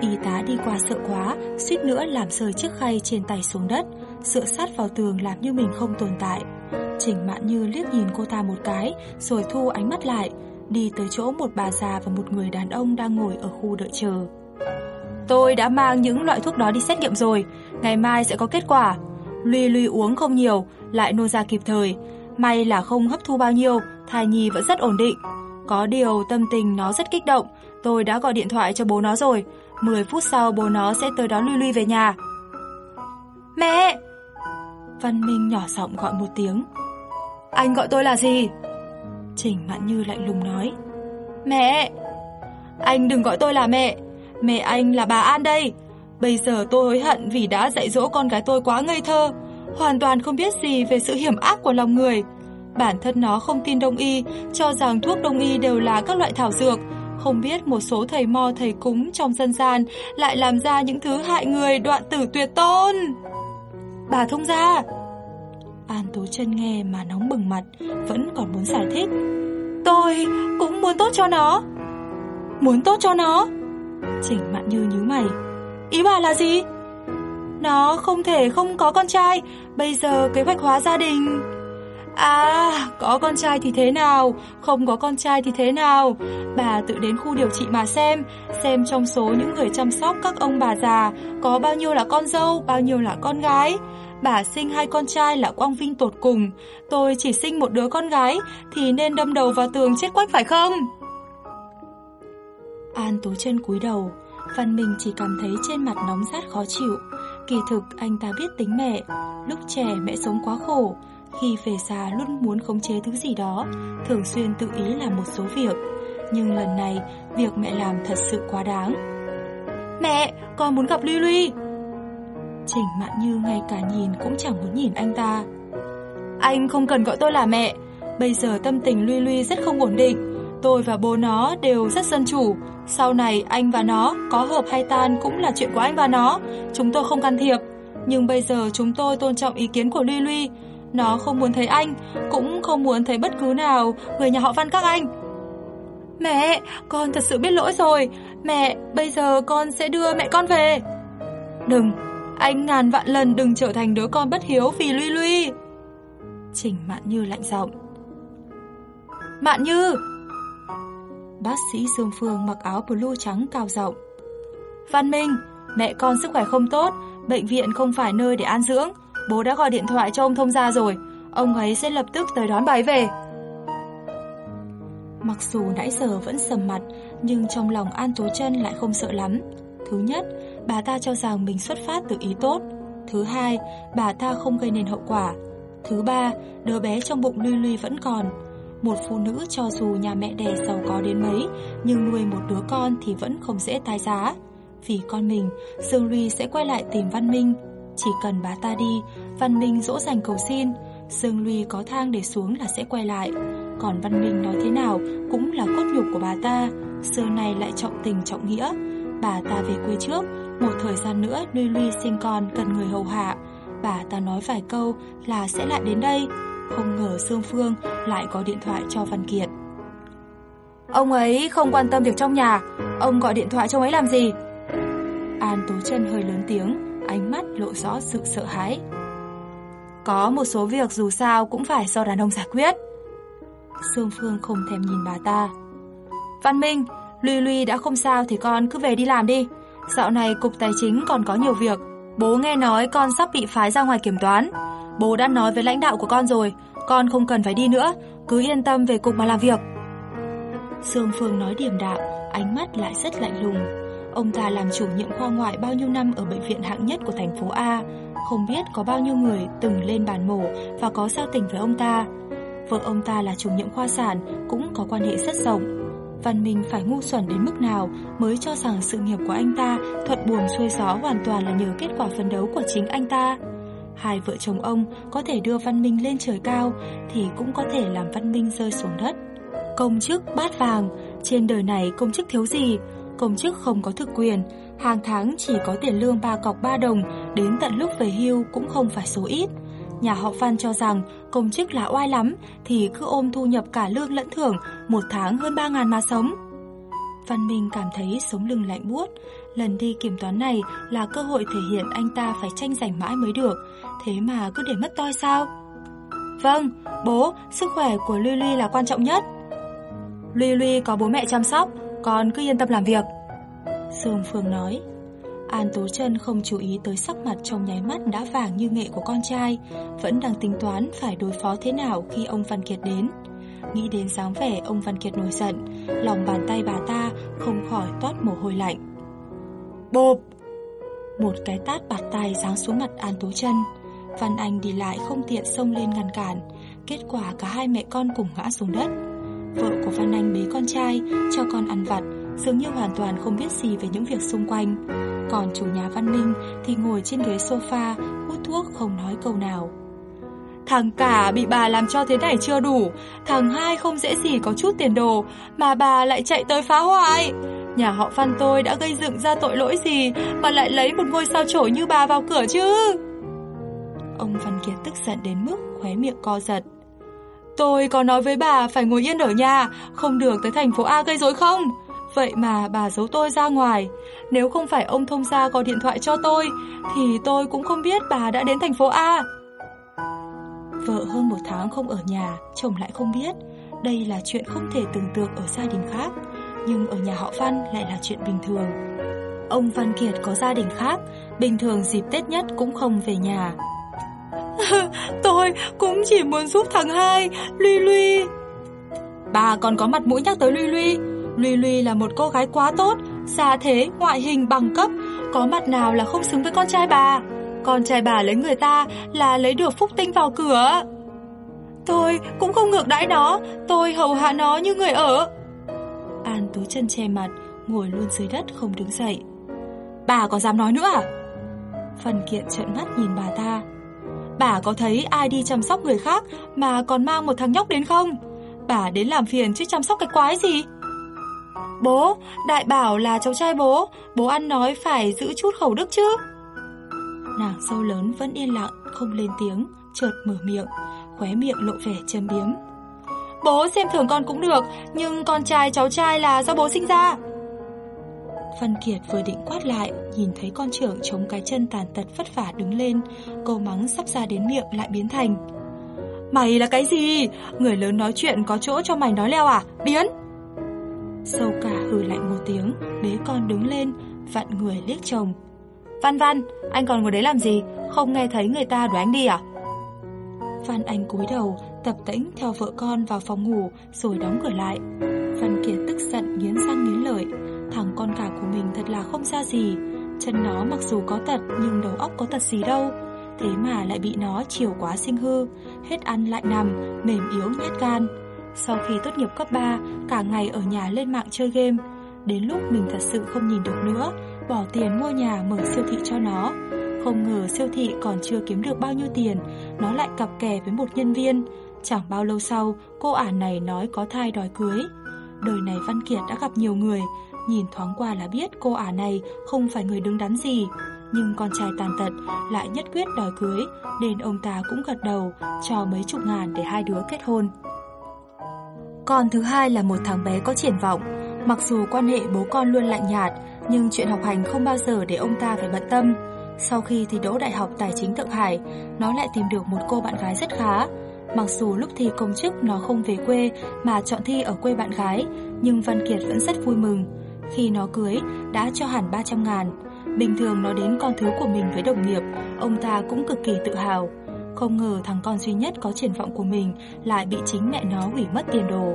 Y tá đi qua sợ quá, suýt nữa làm rơi chiếc khay trên tay xuống đất, dựa sát vào tường làm như mình không tồn tại. Trình Mạn Như liếc nhìn cô ta một cái, rồi thu ánh mắt lại, đi tới chỗ một bà già và một người đàn ông đang ngồi ở khu đợi chờ. Tôi đã mang những loại thuốc đó đi xét nghiệm rồi, ngày mai sẽ có kết quả. Luy Luy uống không nhiều, lại nôn ra kịp thời. May là không hấp thu bao nhiêu, thai nhi vẫn rất ổn định. Có điều tâm tình nó rất kích động, tôi đã gọi điện thoại cho bố nó rồi. 10 phút sau bố nó sẽ tới đón Luy Luy về nhà. Mẹ! Văn Minh nhỏ giọng gọi một tiếng. Anh gọi tôi là gì? Trình Mạn Như lạnh lùng nói. Mẹ! Anh đừng gọi tôi là mẹ. Mẹ anh là bà An đây. Bây giờ tôi hối hận vì đã dạy dỗ con gái tôi quá ngây thơ. Hoàn toàn không biết gì về sự hiểm ác của lòng người. Bản thân nó không tin đông y, cho rằng thuốc đông y đều là các loại thảo dược. Không biết một số thầy mo thầy cúng trong dân gian lại làm ra những thứ hại người đoạn tử tuyệt tôn. Bà thông gia! An Tú chân nghe mà nóng bừng mặt Vẫn còn muốn giải thích. Tôi cũng muốn tốt cho nó. Muốn tốt cho nó. Chỉnh Mạn Như nhíu mày. Ý bà là gì? Nó không thể không có con trai, bây giờ kế hoạch hóa gia đình... À, có con trai thì thế nào, không có con trai thì thế nào. Bà tự đến khu điều trị mà xem, xem trong số những người chăm sóc các ông bà già, có bao nhiêu là con dâu, bao nhiêu là con gái. Bà sinh hai con trai là quang vinh tột cùng, tôi chỉ sinh một đứa con gái thì nên đâm đầu vào tường chết quách phải không? An Tú chân cúi đầu, Văn Minh chỉ cảm thấy trên mặt nóng rát khó chịu. Kỳ thực anh ta biết tính mẹ, lúc trẻ mẹ sống quá khổ, khi về già luôn muốn khống chế thứ gì đó, thường xuyên tự ý làm một số việc. Nhưng lần này, việc mẹ làm thật sự quá đáng. Mẹ, con muốn gặp Luy Luy. Trình Mạn Như ngay cả nhìn cũng chẳng muốn nhìn anh ta. Anh không cần gọi tôi là mẹ, bây giờ tâm tình Luy Luy rất không ổn định. Tôi và bố nó đều rất dân chủ, sau này anh và nó có hợp hay tan cũng là chuyện của anh và nó, chúng tôi không can thiệp. Nhưng bây giờ chúng tôi tôn trọng ý kiến của Luy Luy, nó không muốn thấy anh, cũng không muốn thấy bất cứ nào người nhà họ Văn các anh. Mẹ, con thật sự biết lỗi rồi. Mẹ, bây giờ con sẽ đưa mẹ con về. Đừng, anh ngàn vạn lần đừng trở thành đứa con bất hiếu vì Luy Luy. Trình Mạn Như lạnh giọng. Mạn Như! Bác sĩ Dương Phương mặc áo blue trắng cao rộng. Văn Minh, mẹ con sức khỏe không tốt, bệnh viện không phải nơi để an dưỡng. Bố đã gọi điện thoại cho ông thông gia rồi. Ông ấy sẽ lập tức tới đón bà ấy về. Mặc dù nãy giờ vẫn sầm mặt Nhưng trong lòng An Tố chân lại không sợ lắm. Thứ nhất, bà ta cho rằng mình xuất phát từ ý tốt. Thứ hai, bà ta không gây nên hậu quả. Thứ ba, đứa bé trong bụng Luy Luy vẫn còn. Một phụ nữ cho dù nhà mẹ đẻ giàu có đến mấy Nhưng nuôi một đứa con thì vẫn không dễ tái giá. Vì con mình, Dương Luy sẽ quay lại tìm Văn Minh chỉ cần bà ta đi, Văn Minh dỗ dành cầu xin, Dương Luy có thang để xuống là sẽ quay lại. Còn Văn Minh nói thế nào cũng là cốt nhục của bà ta, xưa này lại trọng tình trọng nghĩa. Bà ta về quê trước, một thời gian nữa Luy Luy sinh con cần người hầu hạ. Bà ta nói vài câu là sẽ lại đến đây. Không ngờ Sương Phương lại có điện thoại cho Văn Kiệt. Ông ấy không quan tâm việc trong nhà, ông gọi điện thoại cho ông ấy làm gì? An Tố chân hơi lớn tiếng, ánh mắt lộ rõ sự sợ hãi. Có một số việc dù sao cũng phải do đàn ông giải quyết. Sương Phương không thèm nhìn bà ta. Văn Minh, Luy Luy đã không sao thì con cứ về đi làm đi. Dạo này cục tài chính còn có nhiều việc. Bố nghe nói con sắp bị phái ra ngoài kiểm toán. Bố đã nói với lãnh đạo của con rồi, con không cần phải đi nữa, cứ yên tâm về cục mà làm việc. Sương Phương nói điềm đạm, ánh mắt lại rất lạnh lùng. Ông ta làm chủ nhiệm khoa ngoại bao nhiêu năm ở bệnh viện hạng nhất của thành phố A, không biết có bao nhiêu người từng lên bàn mổ và có giao tình với ông ta. Vợ ông ta là chủ nhiệm khoa sản cũng có quan hệ rất rộng. Văn Minh phải ngu xuẩn đến mức nào mới cho rằng sự nghiệp của anh ta thuận buồm xuôi gió hoàn toàn là nhờ kết quả phấn đấu của chính anh ta. Hai vợ chồng ông có thể đưa Văn Minh lên trời cao thì cũng có thể làm Văn Minh rơi xuống đất. Công chức bát vàng, trên đời này công chức thiếu gì, công chức không có thực quyền, hàng tháng chỉ có tiền lương ba cọc 3 đồng, đến tận lúc về hưu cũng không phải số ít. Nhà họ Phan cho rằng công chức là oai lắm thì cứ ôm thu nhập cả lương lẫn thưởng, một tháng hơn 3 ngàn mà sống. Văn Minh cảm thấy sống lưng lạnh buốt, lần đi kiểm toán này là cơ hội thể hiện anh ta phải tranh giành mãi mới được, thế mà cứ để mất toi sao? Vâng, bố, sức khỏe của Luy Luy là quan trọng nhất. Luy Luy có bố mẹ chăm sóc, con cứ yên tâm làm việc. Sương Phương nói. An Tố Trân không chú ý tới sắc mặt trong nháy mắt đã vàng như nghệ của con trai Vẫn đang tính toán phải đối phó thế nào khi ông Văn Kiệt đến. Nghĩ đến dáng vẻ ông Văn Kiệt nổi giận Lòng bàn tay bà ta không khỏi toát mồ hôi lạnh. Bộp! Một cái tát bạt tay giáng xuống mặt An Tố Trân. Văn Anh đi lại không tiện xông lên ngăn cản Kết quả cả hai mẹ con cùng ngã xuống đất Vợ của Văn Anh bế con trai, cho con ăn vặt, dường như hoàn toàn không biết gì về những việc xung quanh. Còn chủ nhà Văn Minh thì ngồi trên ghế sofa, hút thuốc không nói câu nào. Thằng cả bị bà làm cho thế này chưa đủ, thằng hai không dễ gì có chút tiền đồ, mà bà lại chạy tới phá hoại. Nhà họ Văn tôi đã gây dựng ra tội lỗi gì mà lại lấy một ngôi sao trổi như bà vào cửa chứ? Ông Văn Kiệt tức giận đến mức khóe miệng co giật. Tôi có nói với bà phải ngồi yên ở nhà, không được tới thành phố A gây rối không? Vậy mà bà giấu tôi ra ngoài. Nếu không phải ông thông gia gọi điện thoại cho tôi, thì tôi cũng không biết bà đã đến thành phố A. Vợ hơn một tháng không ở nhà, chồng lại không biết. Đây là chuyện không thể tưởng tượng ở gia đình khác, nhưng ở nhà họ Văn lại là chuyện bình thường. Ông Văn Kiệt có gia đình khác, bình thường dịp Tết nhất cũng không về nhà. tôi cũng chỉ muốn giúp thằng hai, Luy Luy. Bà còn có mặt mũi nhắc tới Luy Luy. Luy Luy là một cô gái quá tốt, xa thế, ngoại hình bằng cấp, có mặt nào là không xứng với con trai bà. Con trai bà lấy người ta là lấy được phúc tinh vào cửa. Tôi cũng không ngược đãi nó, tôi hầu hạ nó như người ở. An Tú chân che mặt, ngồi luôn dưới đất không đứng dậy. Bà có dám nói nữa à? Phần kiện trợn mắt nhìn bà ta. Bà có thấy ai đi chăm sóc người khác mà còn mang một thằng nhóc đến không? Bà đến làm phiền chứ chăm sóc cái quái gì? Bố, đại bảo là cháu trai bố, bố ăn nói phải giữ chút khẩu đức chứ. Nàng sâu lớn vẫn yên lặng, không lên tiếng, chợt mở miệng, khóe miệng lộ vẻ châm biếm. Bố xem thường con cũng được, nhưng con trai cháu trai là do bố sinh ra. Văn Kiệt vừa định quát lại, nhìn thấy con trưởng chống cái chân tàn tật vất vả đứng lên, câu mắng sắp ra đến miệng lại biến thành. Mày là cái gì? Người lớn nói chuyện có chỗ cho mày nói leo à? Biến! Sâu cả hừ lạnh một tiếng, bế con đứng lên, vặn người liếc chồng. Văn Văn, anh còn ngồi đấy làm gì? Không nghe thấy người ta đoán đi à? Văn Anh cúi đầu, tập tĩnh theo vợ con vào phòng ngủ rồi đóng cửa lại. Văn Kiệt tức giận nghiến răng nghiến lợi, thằng con cả của mình thật là không ra gì. Chân nó mặc dù có tật nhưng đầu óc có tật gì đâu. Thế mà lại bị nó chiều quá sinh hư, hết ăn lại nằm, mềm yếu nhát gan. Sau khi tốt nghiệp cấp 3, cả ngày ở nhà lên mạng chơi game. Đến lúc mình thật sự không nhìn được nữa, bỏ tiền mua nhà mở siêu thị cho nó. Không ngờ siêu thị còn chưa kiếm được bao nhiêu tiền, nó lại cặp kè với một nhân viên. Chẳng bao lâu sau, cô ả này nói có thai đòi cưới. Đời này Văn Kiệt đã gặp nhiều người, nhìn thoáng qua là biết cô ả này không phải người đứng đắn gì. Nhưng con trai tàn tật lại nhất quyết đòi cưới, nên ông ta cũng gật đầu, cho mấy chục ngàn để hai đứa kết hôn. Con thứ hai là một thằng bé có triển vọng, mặc dù quan hệ bố con luôn lạnh nhạt, nhưng chuyện học hành không bao giờ để ông ta phải bận tâm. Sau khi thi đỗ Đại học Tài chính Thượng Hải, nó lại tìm được một cô bạn gái rất khá. Mặc dù lúc thi công chức nó không về quê mà chọn thi ở quê bạn gái, nhưng Văn Kiệt vẫn rất vui mừng. Khi nó cưới, đã cho hẳn 300 ngàn. Bình thường nó đến con thứ của mình với đồng nghiệp, ông ta cũng cực kỳ tự hào. Không ngờ thằng con duy nhất có triển vọng của mình lại bị chính mẹ nó hủy mất tiền đồ.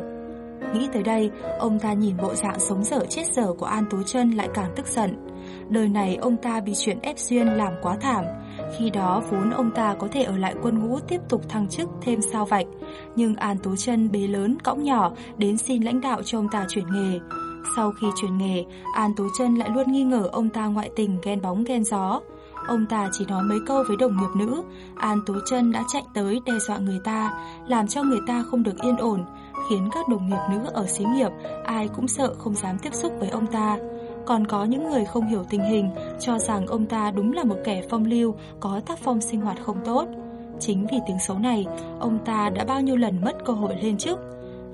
Nghĩ tới đây, ông ta nhìn bộ dạng sống dở chết dở của An Tú Trân lại càng tức giận. Đời này ông ta bị chuyện ép duyên làm quá thảm. Khi đó vốn ông ta có thể ở lại quân ngũ tiếp tục thăng chức thêm sao vạch. Nhưng An Tú Trân bế lớn cõng nhỏ đến xin lãnh đạo cho ông ta chuyển nghề. Sau khi chuyển nghề, An Tú Trân lại luôn nghi ngờ ông ta ngoại tình ghen bóng ghen gió. Ông ta chỉ nói mấy câu với đồng nghiệp nữ, An Tú Trân đã chạy tới đe dọa người ta, làm cho người ta không được yên ổn, khiến các đồng nghiệp nữ ở xí nghiệp ai cũng sợ không dám tiếp xúc với ông ta. Còn có những người không hiểu tình hình, cho rằng ông ta đúng là một kẻ phong lưu, có tác phong sinh hoạt không tốt. Chính vì tiếng xấu này, ông ta đã bao nhiêu lần mất cơ hội lên chức.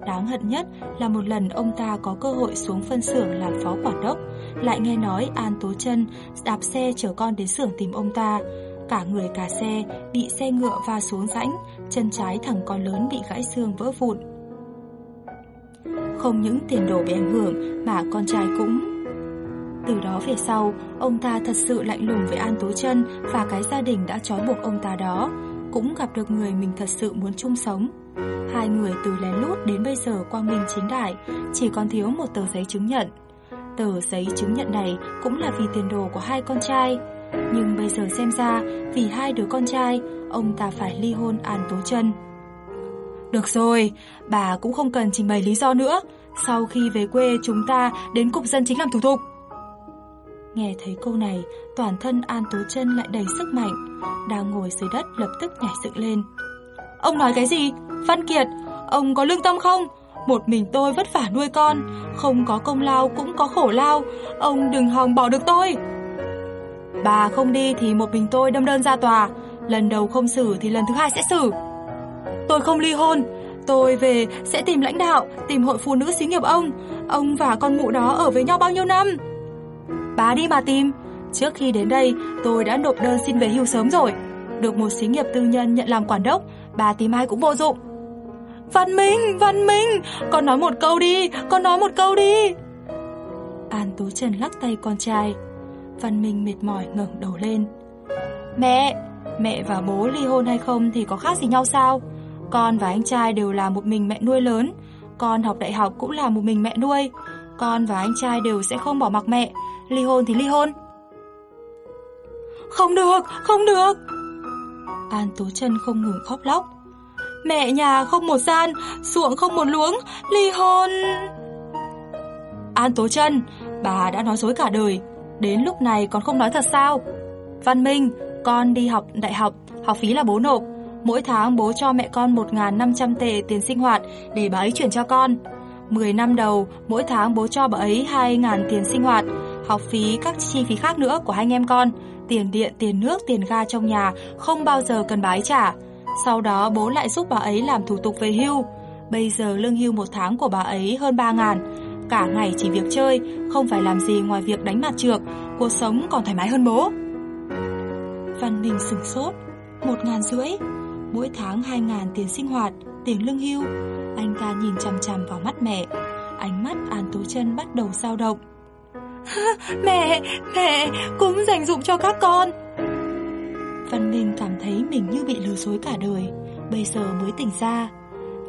Đáng hận nhất là một lần ông ta có cơ hội xuống phân xưởng làm phó quản đốc, lại nghe nói An Tố Chân đạp xe chở con đến xưởng tìm ông ta. Cả người cả xe bị xe ngựa va xuống rãnh, chân trái thằng con lớn bị gãy xương vỡ vụn. Không những tiền đồ bị ảnh hưởng mà con trai cũng từ đó về sau, ông ta thật sự lạnh lùng với An Tố Chân và cái gia đình đã trói buộc ông ta đó, cũng gặp được người mình thật sự muốn chung sống. Hai người từ lén lút đến bây giờ quang minh chính đại, chỉ còn thiếu một tờ giấy chứng nhận. Tờ giấy chứng nhận này cũng là vì tiền đồ của hai con trai. Nhưng bây giờ xem ra, vì hai đứa con trai, ông ta phải ly hôn An Tố Chân. Được rồi, bà cũng không cần trình bày lý do nữa. Sau khi về quê chúng ta đến cục dân chính làm thủ tục. Nghe thấy câu này, toàn thân An Tố Chân lại đầy sức mạnh, đang ngồi dưới đất lập tức nhảy dựng lên. Ông nói cái gì? Văn Kiệt, ông có lương tâm không? Một mình tôi vất vả nuôi con, không có công lao cũng có khổ lao, ông đừng hòng bỏ được tôi. Bà không đi thì một mình tôi đâm đơn ra tòa, lần đầu không xử thì lần thứ hai sẽ xử. Tôi không ly hôn, Tôi về sẽ tìm lãnh đạo, tìm hội phụ nữ xí nghiệp ông. Ông và con mụ đó ở với nhau bao nhiêu năm? Bà đi mà tìm. Trước khi đến đây, tôi đã nộp đơn xin về hưu sớm rồi. Được một xí nghiệp tư nhân nhận làm quản đốc, bà tìm ai cũng vô dụng. Văn Minh, Văn Minh, con nói một câu đi, con nói một câu đi. An Tú Trần lắc tay con trai. Văn Minh mệt mỏi ngẩng đầu lên. Mẹ, mẹ và bố ly hôn hay không thì có khác gì nhau sao? Con và anh trai đều là một mình mẹ nuôi lớn. Con học đại học cũng là một mình mẹ nuôi. Con và anh trai đều sẽ không bỏ mặc mẹ. Ly hôn thì ly hôn. Không được, không được. An Tố Trân không ngừng khóc lóc. Mẹ nhà không một gian, ruộng không một luống, ly hôn. An Tố Trân, bà đã nói dối cả đời. Đến lúc này còn không nói thật sao? Văn Minh, con đi học đại học, học phí là bố nộp. Mỗi tháng bố cho mẹ con 1.500 tệ tiền sinh hoạt để bà ấy chuyển cho con. 10 năm đầu, mỗi tháng bố cho bà ấy 2.000 tiền sinh hoạt, học phí các chi phí khác nữa của hai anh em con. Tiền điện, tiền nước, tiền ga trong nhà không bao giờ cần bái trả. Sau đó bố lại giúp bà ấy làm thủ tục về hưu. Bây giờ lương hưu một tháng của bà ấy hơn 3.000. Cả ngày chỉ việc chơi, không phải làm gì ngoài việc đánh mặt trược. Cuộc sống còn thoải mái hơn bố. Văn Ninh sửng sốt. Một ngàn rưỡi mỗi tháng 2 ngàn tiền sinh hoạt, tiền lương hưu. Anh ta nhìn chằm chằm vào mắt mẹ, ánh mắt An Tố Chân bắt đầu dao động. mẹ, mẹ, cũng dành dụng cho các con. Văn Minh cảm thấy mình như bị lừa dối cả đời, bây giờ mới tỉnh ra.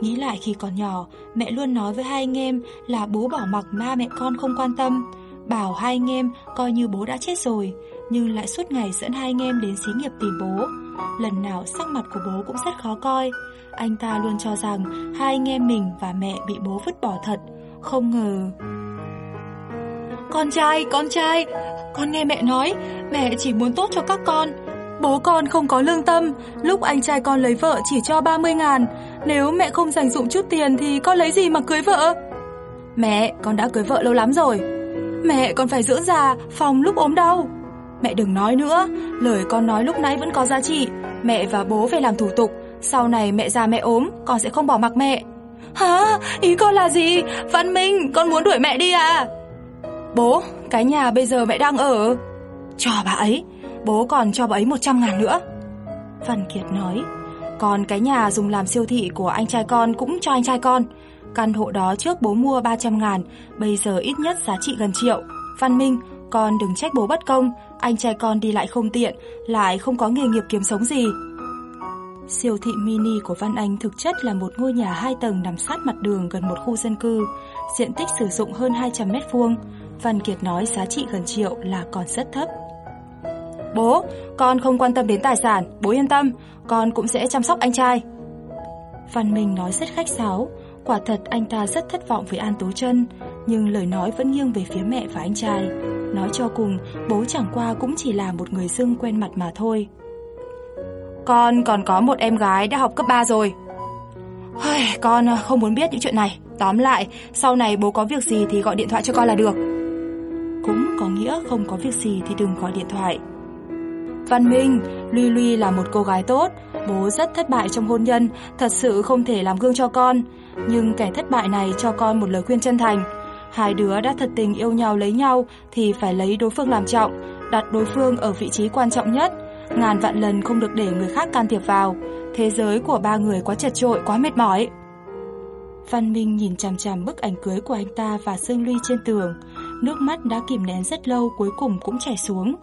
Nghĩ lại khi còn nhỏ, mẹ luôn nói với hai anh em là bố bỏ mặc ma mẹ con không quan tâm, bảo hai anh em coi như bố đã chết rồi, nhưng lại suốt ngày dẫn hai anh em đến xí nghiệp tìm bố. Lần nào sắc mặt của bố cũng rất khó coi. Anh ta luôn cho rằng hai anh em mình và mẹ bị bố vứt bỏ thật. Không ngờ... Con trai, con trai, con nghe mẹ nói, mẹ chỉ muốn tốt cho các con. Bố con không có lương tâm, lúc anh trai con lấy vợ chỉ cho 30 ngàn. Nếu mẹ không dành dụng chút tiền thì con lấy gì mà cưới vợ? Mẹ, con đã cưới vợ lâu lắm rồi. Mẹ còn phải dưỡng già, phòng lúc ốm đau. Mẹ đừng nói nữa, lời con nói lúc nãy vẫn có giá trị. Mẹ và bố phải làm thủ tục, sau này mẹ già mẹ ốm, con sẽ không bỏ mặc mẹ. Hả? Ý con là gì? Văn Minh, con muốn đuổi mẹ đi à? Bố, cái nhà bây giờ mẹ đang ở. Cho bà ấy, bố còn cho bà ấy 100 ngàn nữa. Văn Kiệt nói, còn cái nhà dùng làm siêu thị của anh trai con cũng cho anh trai con. Căn hộ đó trước bố mua 300 ngàn, bây giờ ít nhất giá trị gần triệu. Văn Minh, con đừng trách bố bất công, anh trai con đi lại không tiện, lại không có nghề nghiệp kiếm sống gì. Siêu thị mini của Văn Anh thực chất là một ngôi nhà hai tầng nằm sát mặt đường gần một khu dân cư, diện tích sử dụng hơn 200 mét vuông. Văn Kiệt nói giá trị gần triệu là còn rất thấp. Bố, con không quan tâm đến tài sản, bố yên tâm, con cũng sẽ chăm sóc anh trai. Văn Minh nói rất khách sáo, quả thật anh ta rất thất vọng với An Tố Trân, nhưng lời nói vẫn nghiêng về phía mẹ và anh trai. Nói cho cùng, bố chẳng qua cũng chỉ là một người dưng quen mặt mà thôi. Con còn có một em gái đã học cấp 3 rồi. Hơi, con không muốn biết những chuyện này. Tóm lại, sau này bố có việc gì thì gọi điện thoại cho con là được. Cũng có nghĩa không có việc gì thì đừng gọi điện thoại. Văn Minh, Luy Luy là một cô gái tốt, bố rất thất bại trong hôn nhân, thật sự không thể làm gương cho con. Nhưng kẻ thất bại này cho con một lời khuyên chân thành. Hai đứa đã thật tình yêu nhau lấy nhau thì phải lấy đối phương làm trọng, đặt đối phương ở vị trí quan trọng nhất. Ngàn vạn lần không được để người khác can thiệp vào. Thế giới của ba người quá chật trội, quá mệt mỏi. Văn Minh nhìn chằm chằm bức ảnh cưới của anh ta và Sương Ly trên tường. Nước mắt đã kìm nén rất lâu cuối cùng cũng chảy xuống.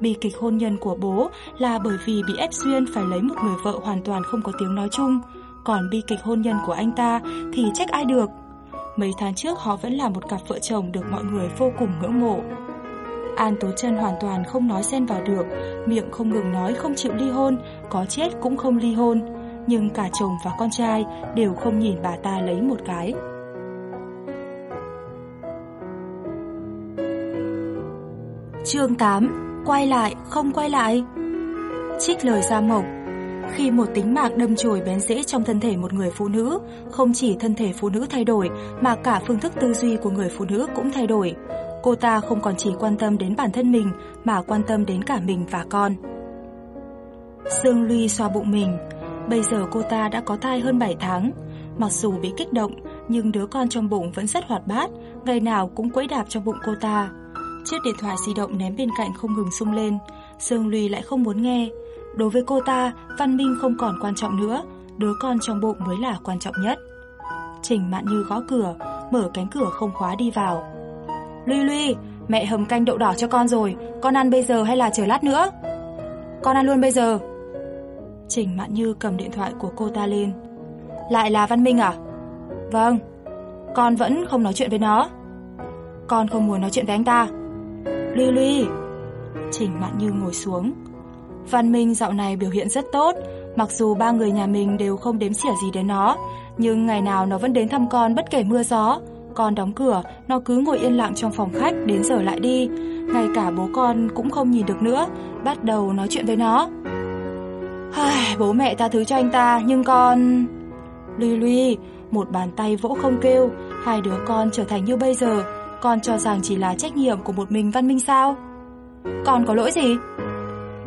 Bi kịch hôn nhân của bố là bởi vì bị ép duyên phải lấy một người vợ hoàn toàn không có tiếng nói chung. Còn bi kịch hôn nhân của anh ta thì trách ai được. Mấy tháng trước họ vẫn là một cặp vợ chồng được mọi người vô cùng ngưỡng mộ. An Tố Chân hoàn toàn không nói xen vào được, miệng không ngừng nói không chịu ly hôn, có chết cũng không ly hôn. Nhưng cả chồng và con trai đều không nhìn bà ta lấy một cái. Chương 8 Quay lại, không quay lại Trích lời Gia Mộc khi một tính mạng đâm chồi bén rễ trong thân thể một người phụ nữ, không chỉ thân thể phụ nữ thay đổi mà cả phương thức tư duy của người phụ nữ cũng thay đổi. Cô ta không còn chỉ quan tâm đến bản thân mình mà quan tâm đến cả mình và con. Dương Ly xoa bụng mình. Bây giờ cô ta đã có thai hơn 7 tháng. Mặc dù bị kích động, nhưng đứa con trong bụng vẫn rất hoạt bát, ngày nào cũng quấy đạp trong bụng cô ta. Chiếc điện thoại di động ném bên cạnh không ngừng sung lên, Sương Lùi lại không muốn nghe. Đối với cô ta, văn minh không còn quan trọng nữa, đứa con trong bụng mới là quan trọng nhất. Trình Mạn Như gõ cửa, mở cánh cửa không khóa đi vào. Luy Luy, mẹ hầm canh đậu đỏ cho con rồi, con ăn bây giờ hay là chờ lát nữa? Con ăn luôn bây giờ. Trình Mạn Như cầm điện thoại của cô ta lên. Lại là Văn Minh à? Vâng. Con vẫn không nói chuyện với nó. Con không muốn nói chuyện với anh ta. Luy Ly Trình Mạn Như ngồi xuống. Văn Minh dạo này biểu hiện rất tốt, mặc dù ba người nhà mình đều không đếm xỉa gì đến nó, nhưng ngày nào nó vẫn đến thăm con bất kể mưa gió. Con đóng cửa, nó cứ ngồi yên lặng trong phòng khách đến giờ lại đi. Ngay cả bố con cũng không nhìn được nữa, bắt đầu nói chuyện với nó. Ai, bố mẹ ta thứ cho anh ta, nhưng con... Luy Luy, một bàn tay vỗ không kêu, hai đứa con trở thành như bây giờ, con cho rằng chỉ là trách nhiệm của một mình Văn Minh sao? Con có lỗi gì?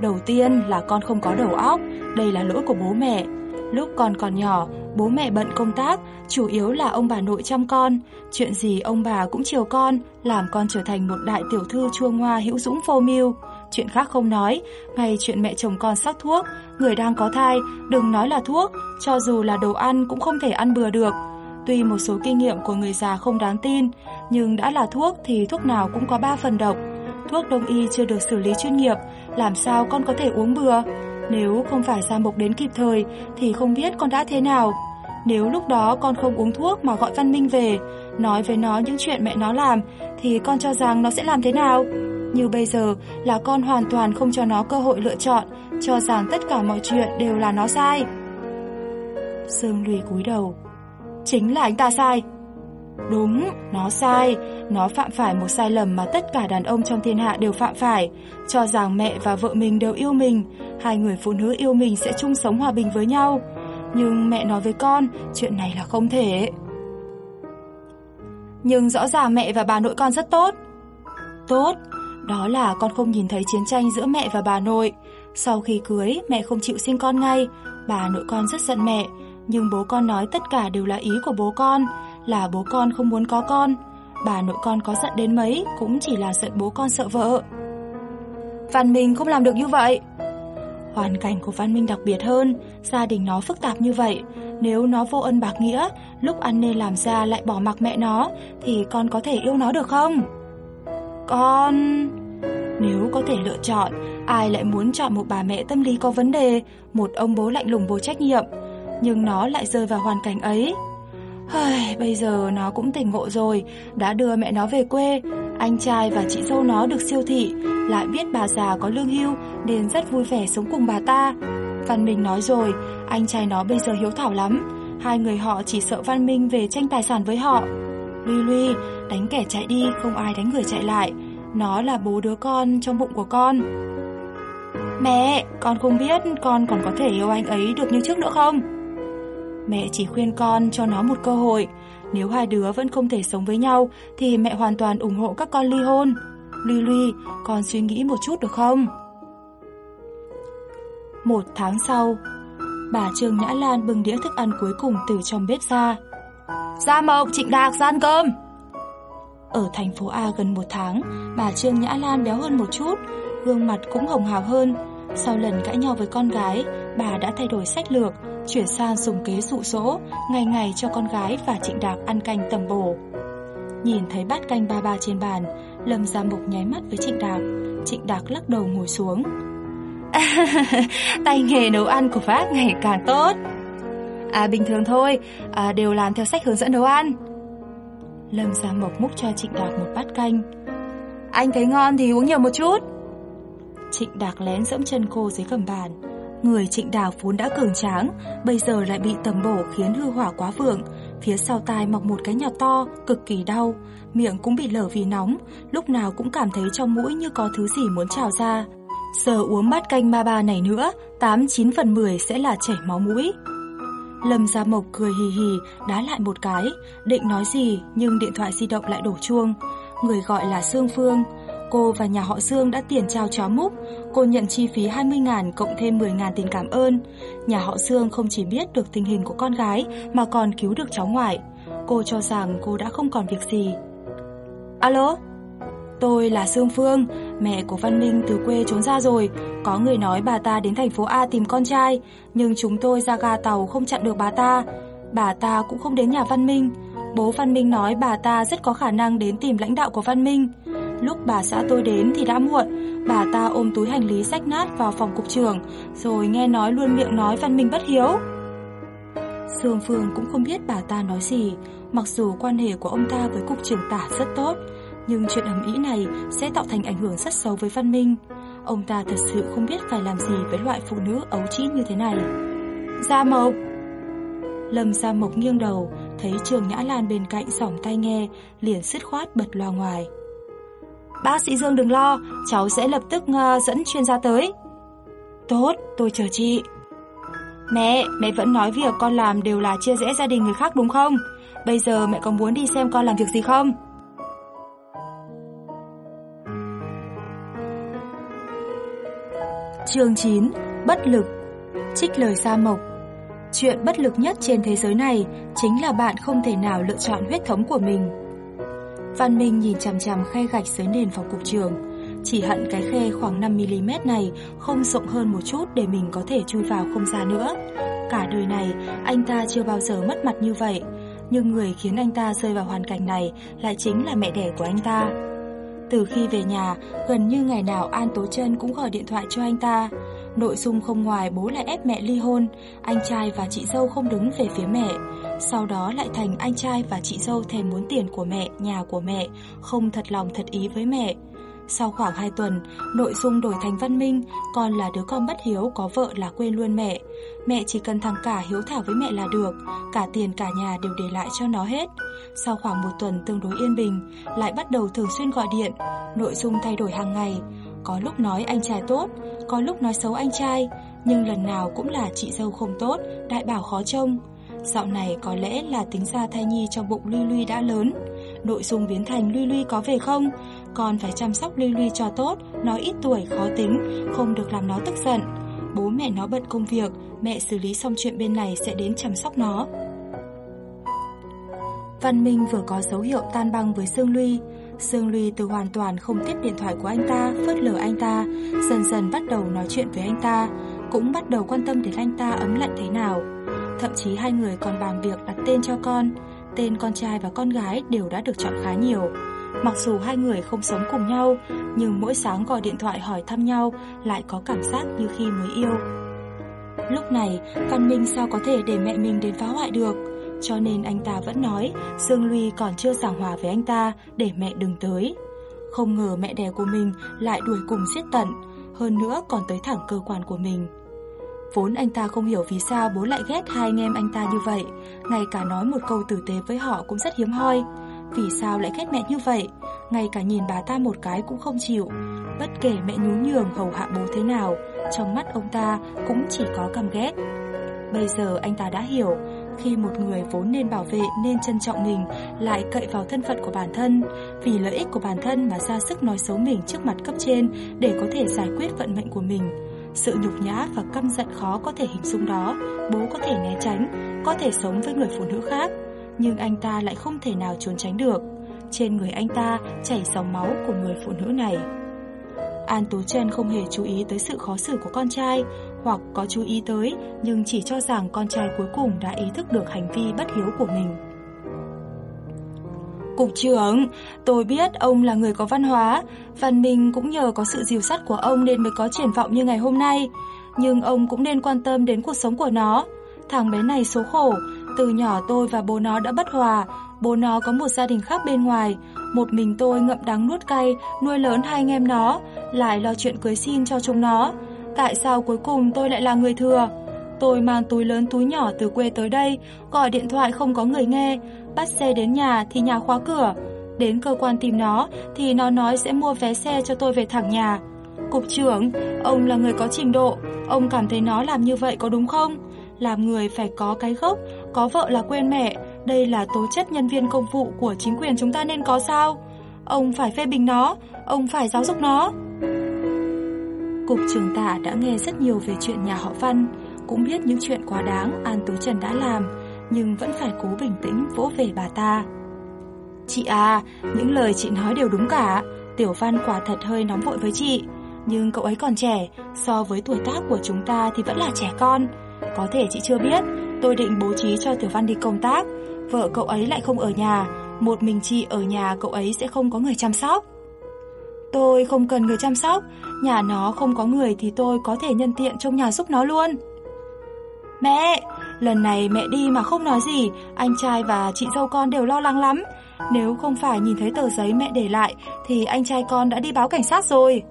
Đầu tiên là con không có đầu óc, đây là lỗi của bố mẹ. Lúc con còn nhỏ, bố mẹ bận công tác, chủ yếu là ông bà nội chăm con. Chuyện gì ông bà cũng chiều con, làm con trở thành một đại tiểu thư chua ngoa hữu dũng phô mưu. Chuyện khác không nói, ngay chuyện mẹ chồng con sắc thuốc, người đang có thai, đừng nói là thuốc, cho dù là đồ ăn cũng không thể ăn bừa được. Tuy một số kinh nghiệm của người già không đáng tin, nhưng đã là thuốc thì thuốc nào cũng có 3 phần độc. Thuốc đông y chưa được xử lý chuyên nghiệp, làm sao con có thể uống bừa? Nếu không phải ra Mộc đến kịp thời thì không biết con đã thế nào. Nếu lúc đó con không uống thuốc mà gọi Văn Minh về, nói với nó những chuyện mẹ nó làm thì con cho rằng nó sẽ làm thế nào? Như bây giờ là con hoàn toàn không cho nó cơ hội lựa chọn, cho rằng tất cả mọi chuyện đều là nó sai. Sương lùi cúi đầu. Chính là anh ta sai. Đúng, nó sai, nó phạm phải một sai lầm mà tất cả đàn ông trong thiên hạ đều phạm phải, cho rằng mẹ và vợ mình đều yêu mình, hai người phụ nữ yêu mình sẽ chung sống hòa bình với nhau. Nhưng mẹ nói với con, chuyện này là không thể. Nhưng rõ ràng mẹ và bà nội con rất tốt. Tốt, đó là con không nhìn thấy chiến tranh giữa mẹ và bà nội. Sau khi cưới, mẹ không chịu sinh con ngay, bà nội con rất giận mẹ, nhưng bố con nói tất cả đều là ý của bố con, là bố con không muốn có con. Bà nội con có giận đến mấy cũng chỉ là giận bố con sợ vợ. Văn Minh không làm được như vậy. Hoàn cảnh của Văn Minh đặc biệt hơn, gia đình nó phức tạp như vậy. Nếu nó vô ân bạc nghĩa, lúc ăn nên làm ra lại bỏ mặc mẹ nó, thì con có thể yêu nó được không? Con... Nếu có thể lựa chọn, ai lại muốn chọn một bà mẹ tâm lý có vấn đề, một ông bố lạnh lùng vô trách nhiệm, nhưng nó lại rơi vào hoàn cảnh ấy. Hời, bây giờ nó cũng tỉnh ngộ rồi, đã đưa mẹ nó về quê, anh trai và chị dâu nó được siêu thị, lại biết bà già có lương hưu nên rất vui vẻ sống cùng bà ta. Văn Minh nói rồi, anh trai nó bây giờ hiếu thảo lắm, hai người họ chỉ sợ Văn Minh về tranh tài sản với họ. Lui lui, đánh kẻ chạy đi, không ai đánh người chạy lại. Nó là bố đứa con trong bụng của con. Mẹ, con không biết con còn có thể yêu anh ấy được như trước nữa không? Mẹ chỉ khuyên con cho nó một cơ hội. Nếu hai đứa vẫn không thể sống với nhau thì mẹ hoàn toàn ủng hộ các con ly hôn. Ly Ly, con suy nghĩ một chút được không? Một tháng sau, bà Trương Nhã Lan bưng đĩa thức ăn cuối cùng từ trong bếp ra. Gia Mộc, Trịnh Đạc, gian cơm! Ở thành phố A gần một tháng, bà Trương Nhã Lan béo hơn một chút, gương mặt cũng hồng hào hơn. Sau lần cãi nhau với con gái, bà đã thay đổi sách lược, chuyển sang dùng kế dụ dỗ, ngày ngày cho con gái và Trịnh Đạc ăn canh tầm bổ. Nhìn thấy bát canh ba ba trên bàn, Lâm Gia Mục nháy mắt với Trịnh Đạc. Trịnh Đạc lắc đầu ngồi xuống. tay nghề nấu ăn của bác ngày càng tốt. À bình thường thôi, à, đều làm theo sách hướng dẫn nấu ăn. Lâm Gia Mộc múc cho Trịnh Đạc một bát canh. Anh thấy ngon thì uống nhiều một chút. Trịnh Đạc lén dẫm chân cô dưới gầm bàn. Người Trịnh Đạc vốn đã cường tráng, bây giờ lại bị tầm bổ khiến hư hỏa quá vượng. Phía sau tai mọc một cái nhọt to, cực kỳ đau. Miệng cũng bị lở vì nóng, lúc nào cũng cảm thấy trong mũi như có thứ gì muốn trào ra. Giờ uống bát canh ma ba này nữa, 8-9 phần 10 sẽ là chảy máu mũi. Lâm Gia Mộc cười hì hì, đá lại một cái, định nói gì nhưng điện thoại di động lại đổ chuông. Người gọi là Sương Phương cô và nhà họ Dương đã tiền trao chó múc, cô nhận chi phí 20 ngàn cộng thêm 10 ngàn tiền cảm ơn. Nhà họ Dương không chỉ biết được tình hình của con gái mà còn cứu được cháu ngoại. Cô cho rằng cô đã không còn việc gì. Alo? Tôi là Dương Phương, mẹ của Văn Minh từ quê trốn ra rồi. Có người nói bà ta đến thành phố A tìm con trai, nhưng chúng tôi ra ga tàu không chặn được bà ta. Bà ta cũng không đến nhà Văn Minh. Bố Văn Minh nói bà ta rất có khả năng đến tìm lãnh đạo của Văn Minh. Lúc bà xã tôi đến thì đã muộn, bà ta ôm túi hành lý rách nát vào phòng cục trưởng, rồi nghe nói luôn miệng nói Văn Minh bất hiếu. Sương Phương cũng không biết bà ta nói gì, mặc dù quan hệ của ông ta với cục trưởng tả rất tốt, nhưng chuyện ẩm ý này sẽ tạo thành ảnh hưởng rất xấu với Văn Minh. Ông ta thật sự không biết phải làm gì với loại phụ nữ ấu trĩ như thế này. Gia Mộc Lâm Gia Mộc nghiêng đầu, thấy Trường Nhã Lan bên cạnh sỏng tay nghe, liền sứt khoát bật loa ngoài. Bác sĩ Dương đừng lo, cháu sẽ lập tức uh, dẫn chuyên gia tới. Tốt, tôi chờ chị. Mẹ, mẹ vẫn nói việc con làm đều là chia rẽ gia đình người khác đúng không? Bây giờ mẹ có muốn đi xem con làm việc gì không? Chương 9 Bất lực Trích lời Sa Mộc Chuyện bất lực nhất trên thế giới này chính là bạn không thể nào lựa chọn huyết thống của mình. Văn Minh nhìn chằm chằm khe gạch dưới nền phòng cục trường. Chỉ hận cái khe khoảng 5mm này không rộng hơn một chút để mình có thể chui vào không ra nữa. Cả đời này, anh ta chưa bao giờ mất mặt như vậy. Nhưng người khiến anh ta rơi vào hoàn cảnh này lại chính là mẹ đẻ của anh ta. Từ khi về nhà, gần như ngày nào An Tố Trân cũng gọi điện thoại cho anh ta. Nội dung không ngoài bố lại ép mẹ ly hôn, anh trai và chị dâu không đứng về phía mẹ. Sau đó lại thành anh trai và chị dâu thèm muốn tiền của mẹ, nhà của mẹ, không thật lòng thật ý với mẹ. Sau khoảng 2 tuần, nội dung đổi thành văn minh, con là đứa con bất hiếu có vợ là quên luôn mẹ. Mẹ chỉ cần thằng cả hiếu thảo với mẹ là được, cả tiền cả nhà đều để lại cho nó hết. Sau khoảng một tuần tương đối yên bình, lại bắt đầu thường xuyên gọi điện, nội dung thay đổi hàng ngày. Có lúc nói anh trai tốt, có lúc nói xấu anh trai, nhưng lần nào cũng là chị dâu không tốt, đại bảo khó trông. Dạo này có lẽ là tính ra thai nhi trong bụng Luy Luy đã lớn. Nội dung biến thành Luy Luy có về không? Còn phải chăm sóc Luy Luy cho tốt, nó ít tuổi, khó tính, không được làm nó tức giận. Bố mẹ nó bận công việc, mẹ xử lý xong chuyện bên này sẽ đến chăm sóc nó. Văn Minh vừa có dấu hiệu tan băng với Dương Luy. Sương Ly từ hoàn toàn không tiếp điện thoại của anh ta, phớt lờ anh ta, dần dần bắt đầu nói chuyện với anh ta, cũng bắt đầu quan tâm đến anh ta ấm lạnh thế nào. Thậm chí hai người còn bàn việc đặt tên cho con, tên con trai và con gái đều đã được chọn khá nhiều. Mặc dù hai người không sống cùng nhau, nhưng mỗi sáng gọi điện thoại hỏi thăm nhau lại có cảm giác như khi mới yêu. Lúc này, Văn Minh sao có thể để mẹ mình đến phá hoại được? Cho nên anh ta vẫn nói Dương Luy còn chưa giảng hòa với anh ta để mẹ đừng tới. Không ngờ mẹ đẻ của mình lại đuổi cùng giết tận, hơn nữa còn tới thẳng cơ quan của mình. Vốn anh ta không hiểu vì sao bố lại ghét hai anh em anh ta như vậy, ngay cả nói một câu tử tế với họ cũng rất hiếm hoi. Vì sao lại ghét mẹ như vậy? Ngay cả nhìn bà ta một cái cũng không chịu. Bất kể mẹ nhún nhường hầu hạ bố thế nào, trong mắt ông ta cũng chỉ có căm ghét. Bây giờ anh ta đã hiểu, khi một người vốn nên bảo vệ nên trân trọng mình lại cậy vào thân phận của bản thân, vì lợi ích của bản thân mà ra sức nói xấu mình trước mặt cấp trên để có thể giải quyết vận mệnh của mình. Sự nhục nhã và căm giận khó có thể hình dung đó, bố có thể né tránh, có thể sống với người phụ nữ khác, nhưng anh ta lại không thể nào trốn tránh được. Trên người anh ta chảy dòng máu của người phụ nữ này. An Tú Trân không hề chú ý tới sự khó xử của con trai, hoặc có chú ý tới nhưng chỉ cho rằng con trai cuối cùng đã ý thức được hành vi bất hiếu của mình. Cục trưởng, tôi biết ông là người có văn hóa, văn minh cũng nhờ có sự dìu sắt của ông nên mới có triển vọng như ngày hôm nay. Nhưng ông cũng nên quan tâm đến cuộc sống của nó. Thằng bé này số khổ, từ nhỏ tôi và bố nó đã bất hòa, bố nó có một gia đình khác bên ngoài, một mình tôi ngậm đắng nuốt cay, nuôi lớn hai anh em nó, lại lo chuyện cưới xin cho chúng nó. Tại sao cuối cùng tôi lại là người thừa? Tôi mang túi lớn túi nhỏ từ quê tới đây, gọi điện thoại không có người nghe, bắt xe đến nhà thì nhà khóa cửa. Đến cơ quan tìm nó thì nó nói sẽ mua vé xe cho tôi về thẳng nhà. Cục trưởng, ông là người có trình độ, ông cảm thấy nó làm như vậy có đúng không? Làm người phải có cái gốc, có vợ là quên mẹ, đây là tố chất nhân viên công vụ của chính quyền chúng ta nên có sao? Ông phải phê bình nó, ông phải giáo dục nó. Cục trưởng tả đã nghe rất nhiều về chuyện nhà họ Văn, cũng biết những chuyện quá đáng An Tú Trần đã làm, nhưng vẫn phải cố bình tĩnh vỗ về bà ta. Chị à, những lời chị nói đều đúng cả, Tiểu Văn quả thật hơi nóng vội với chị, nhưng cậu ấy còn trẻ, so với tuổi tác của chúng ta thì vẫn là trẻ con. Có thể chị chưa biết, tôi định bố trí cho Tiểu Văn đi công tác, vợ cậu ấy lại không ở nhà, một mình chị ở nhà cậu ấy sẽ không có người chăm sóc. Tôi không cần người chăm sóc, nhà nó không có người thì tôi có thể nhân tiện trong nhà giúp nó luôn. Mẹ, lần này mẹ đi mà không nói gì, anh trai và chị dâu con đều lo lắng lắm. Nếu không phải nhìn thấy tờ giấy mẹ để lại thì anh trai con đã đi báo cảnh sát rồi.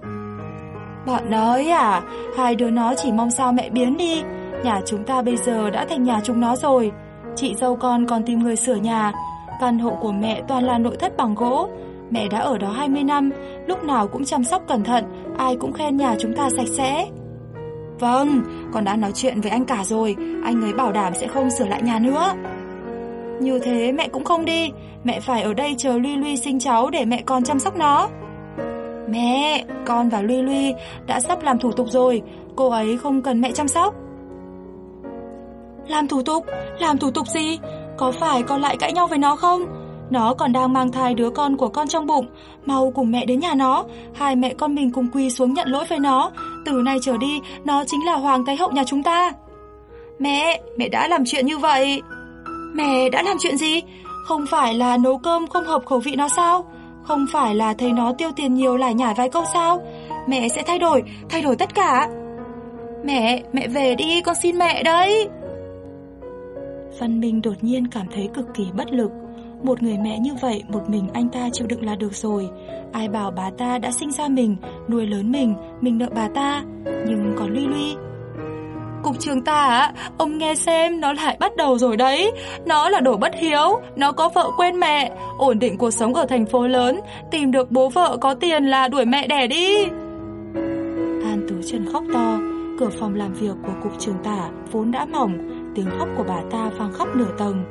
Bọn nói à, hai đứa nó chỉ mong sao mẹ biến đi. Nhà chúng ta bây giờ đã thành nhà chúng nó rồi. Chị dâu con còn tìm người sửa nhà. Căn hộ của mẹ toàn là nội thất bằng gỗ. Mẹ đã ở đó 20 năm, lúc nào cũng chăm sóc cẩn thận, ai cũng khen nhà chúng ta sạch sẽ. Vâng, con đã nói chuyện với anh cả rồi, anh ấy bảo đảm sẽ không sửa lại nhà nữa. Như thế mẹ cũng không đi, mẹ phải ở đây chờ Luy Luy sinh cháu để mẹ con chăm sóc nó. Mẹ, con và Luy Luy đã sắp làm thủ tục rồi, cô ấy không cần mẹ chăm sóc. Làm thủ tục? Làm thủ tục gì? Có phải con lại cãi nhau với nó không? Nó còn đang mang thai đứa con của con trong bụng. Mau cùng mẹ đến nhà nó. Hai mẹ con mình cùng quỳ xuống nhận lỗi với nó. Từ nay trở đi Nó chính là Hoàng Thái Hậu nhà chúng ta. Mẹ, mẹ đã làm chuyện như vậy. Mẹ đã làm chuyện gì? Không phải là nấu cơm không hợp khẩu vị nó sao? Không phải là thấy nó tiêu tiền nhiều lại nhải vài câu sao? Mẹ sẽ thay đổi, thay đổi tất cả. Mẹ, mẹ về đi, con xin mẹ đấy. Văn Minh đột nhiên cảm thấy cực kỳ bất lực một người mẹ như vậy, một mình anh ta chịu đựng là được rồi. Ai bảo bà ta đã sinh ra mình, nuôi lớn mình, mình nợ bà ta. Nhưng còn Luy Luy... Cục trường ta á, ông nghe xem, nó lại bắt đầu rồi đấy. Nó là đồ bất hiếu, nó có vợ quên mẹ, ổn định cuộc sống ở thành phố lớn, tìm được bố vợ có tiền là đuổi mẹ đẻ đi. An Tú Trần khóc to, cửa phòng làm việc của cục trường tả vốn đã mỏng, tiếng khóc của bà ta vang khắp nửa tầng.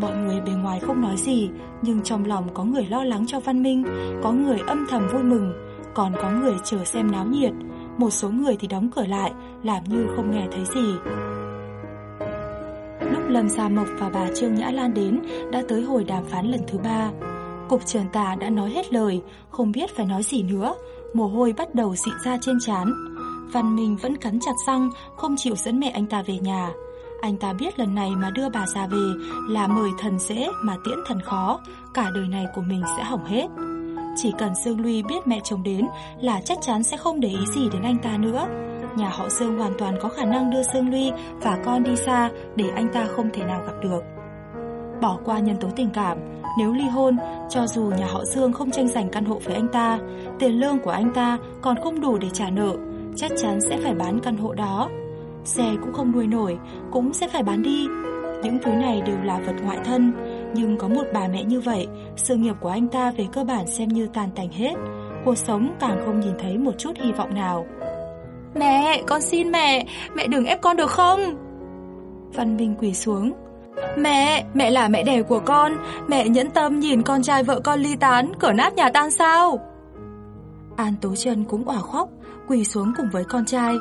Mọi người bề ngoài không nói gì, nhưng trong lòng có người lo lắng cho Văn Minh, có người âm thầm vui mừng, còn có người chờ xem náo nhiệt. Một số người thì đóng cửa lại, làm như không nghe thấy gì. Lúc Lâm Gia Mộc và bà Trương Nhã Lan đến, đã tới hồi đàm phán lần thứ ba. Cục trưởng tà đã nói hết lời, không biết phải nói gì nữa, mồ hôi bắt đầu xịn ra trên trán. Văn Minh vẫn cắn chặt răng, không chịu dẫn mẹ anh ta về nhà. Anh ta biết lần này mà đưa bà già về là mời thần dễ mà tiễn thần khó, cả đời này của mình sẽ hỏng hết. Chỉ cần Dương Luy biết mẹ chồng đến là chắc chắn sẽ không để ý gì đến anh ta nữa. Nhà họ Dương hoàn toàn có khả năng đưa Dương Luy và con đi xa để anh ta không thể nào gặp được. Bỏ qua nhân tố tình cảm, nếu ly hôn, cho dù nhà họ Dương không tranh giành căn hộ với anh ta, tiền lương của anh ta còn không đủ để trả nợ, chắc chắn sẽ phải bán căn hộ đó xe cũng không nuôi nổi, cũng sẽ phải bán đi. Những thứ này đều là vật ngoại thân, nhưng có một bà mẹ như vậy, sự nghiệp của anh ta về cơ bản xem như tàn tành hết. Cuộc sống càng không nhìn thấy một chút hy vọng nào. Mẹ, con xin mẹ, mẹ đừng ép con được không? Văn Minh quỳ xuống. Mẹ, mẹ là mẹ đẻ của con, mẹ nhẫn tâm nhìn con trai vợ con ly tán, cửa nát nhà tan sao? An Tố Trân cũng òa khóc, quỳ xuống cùng với con trai.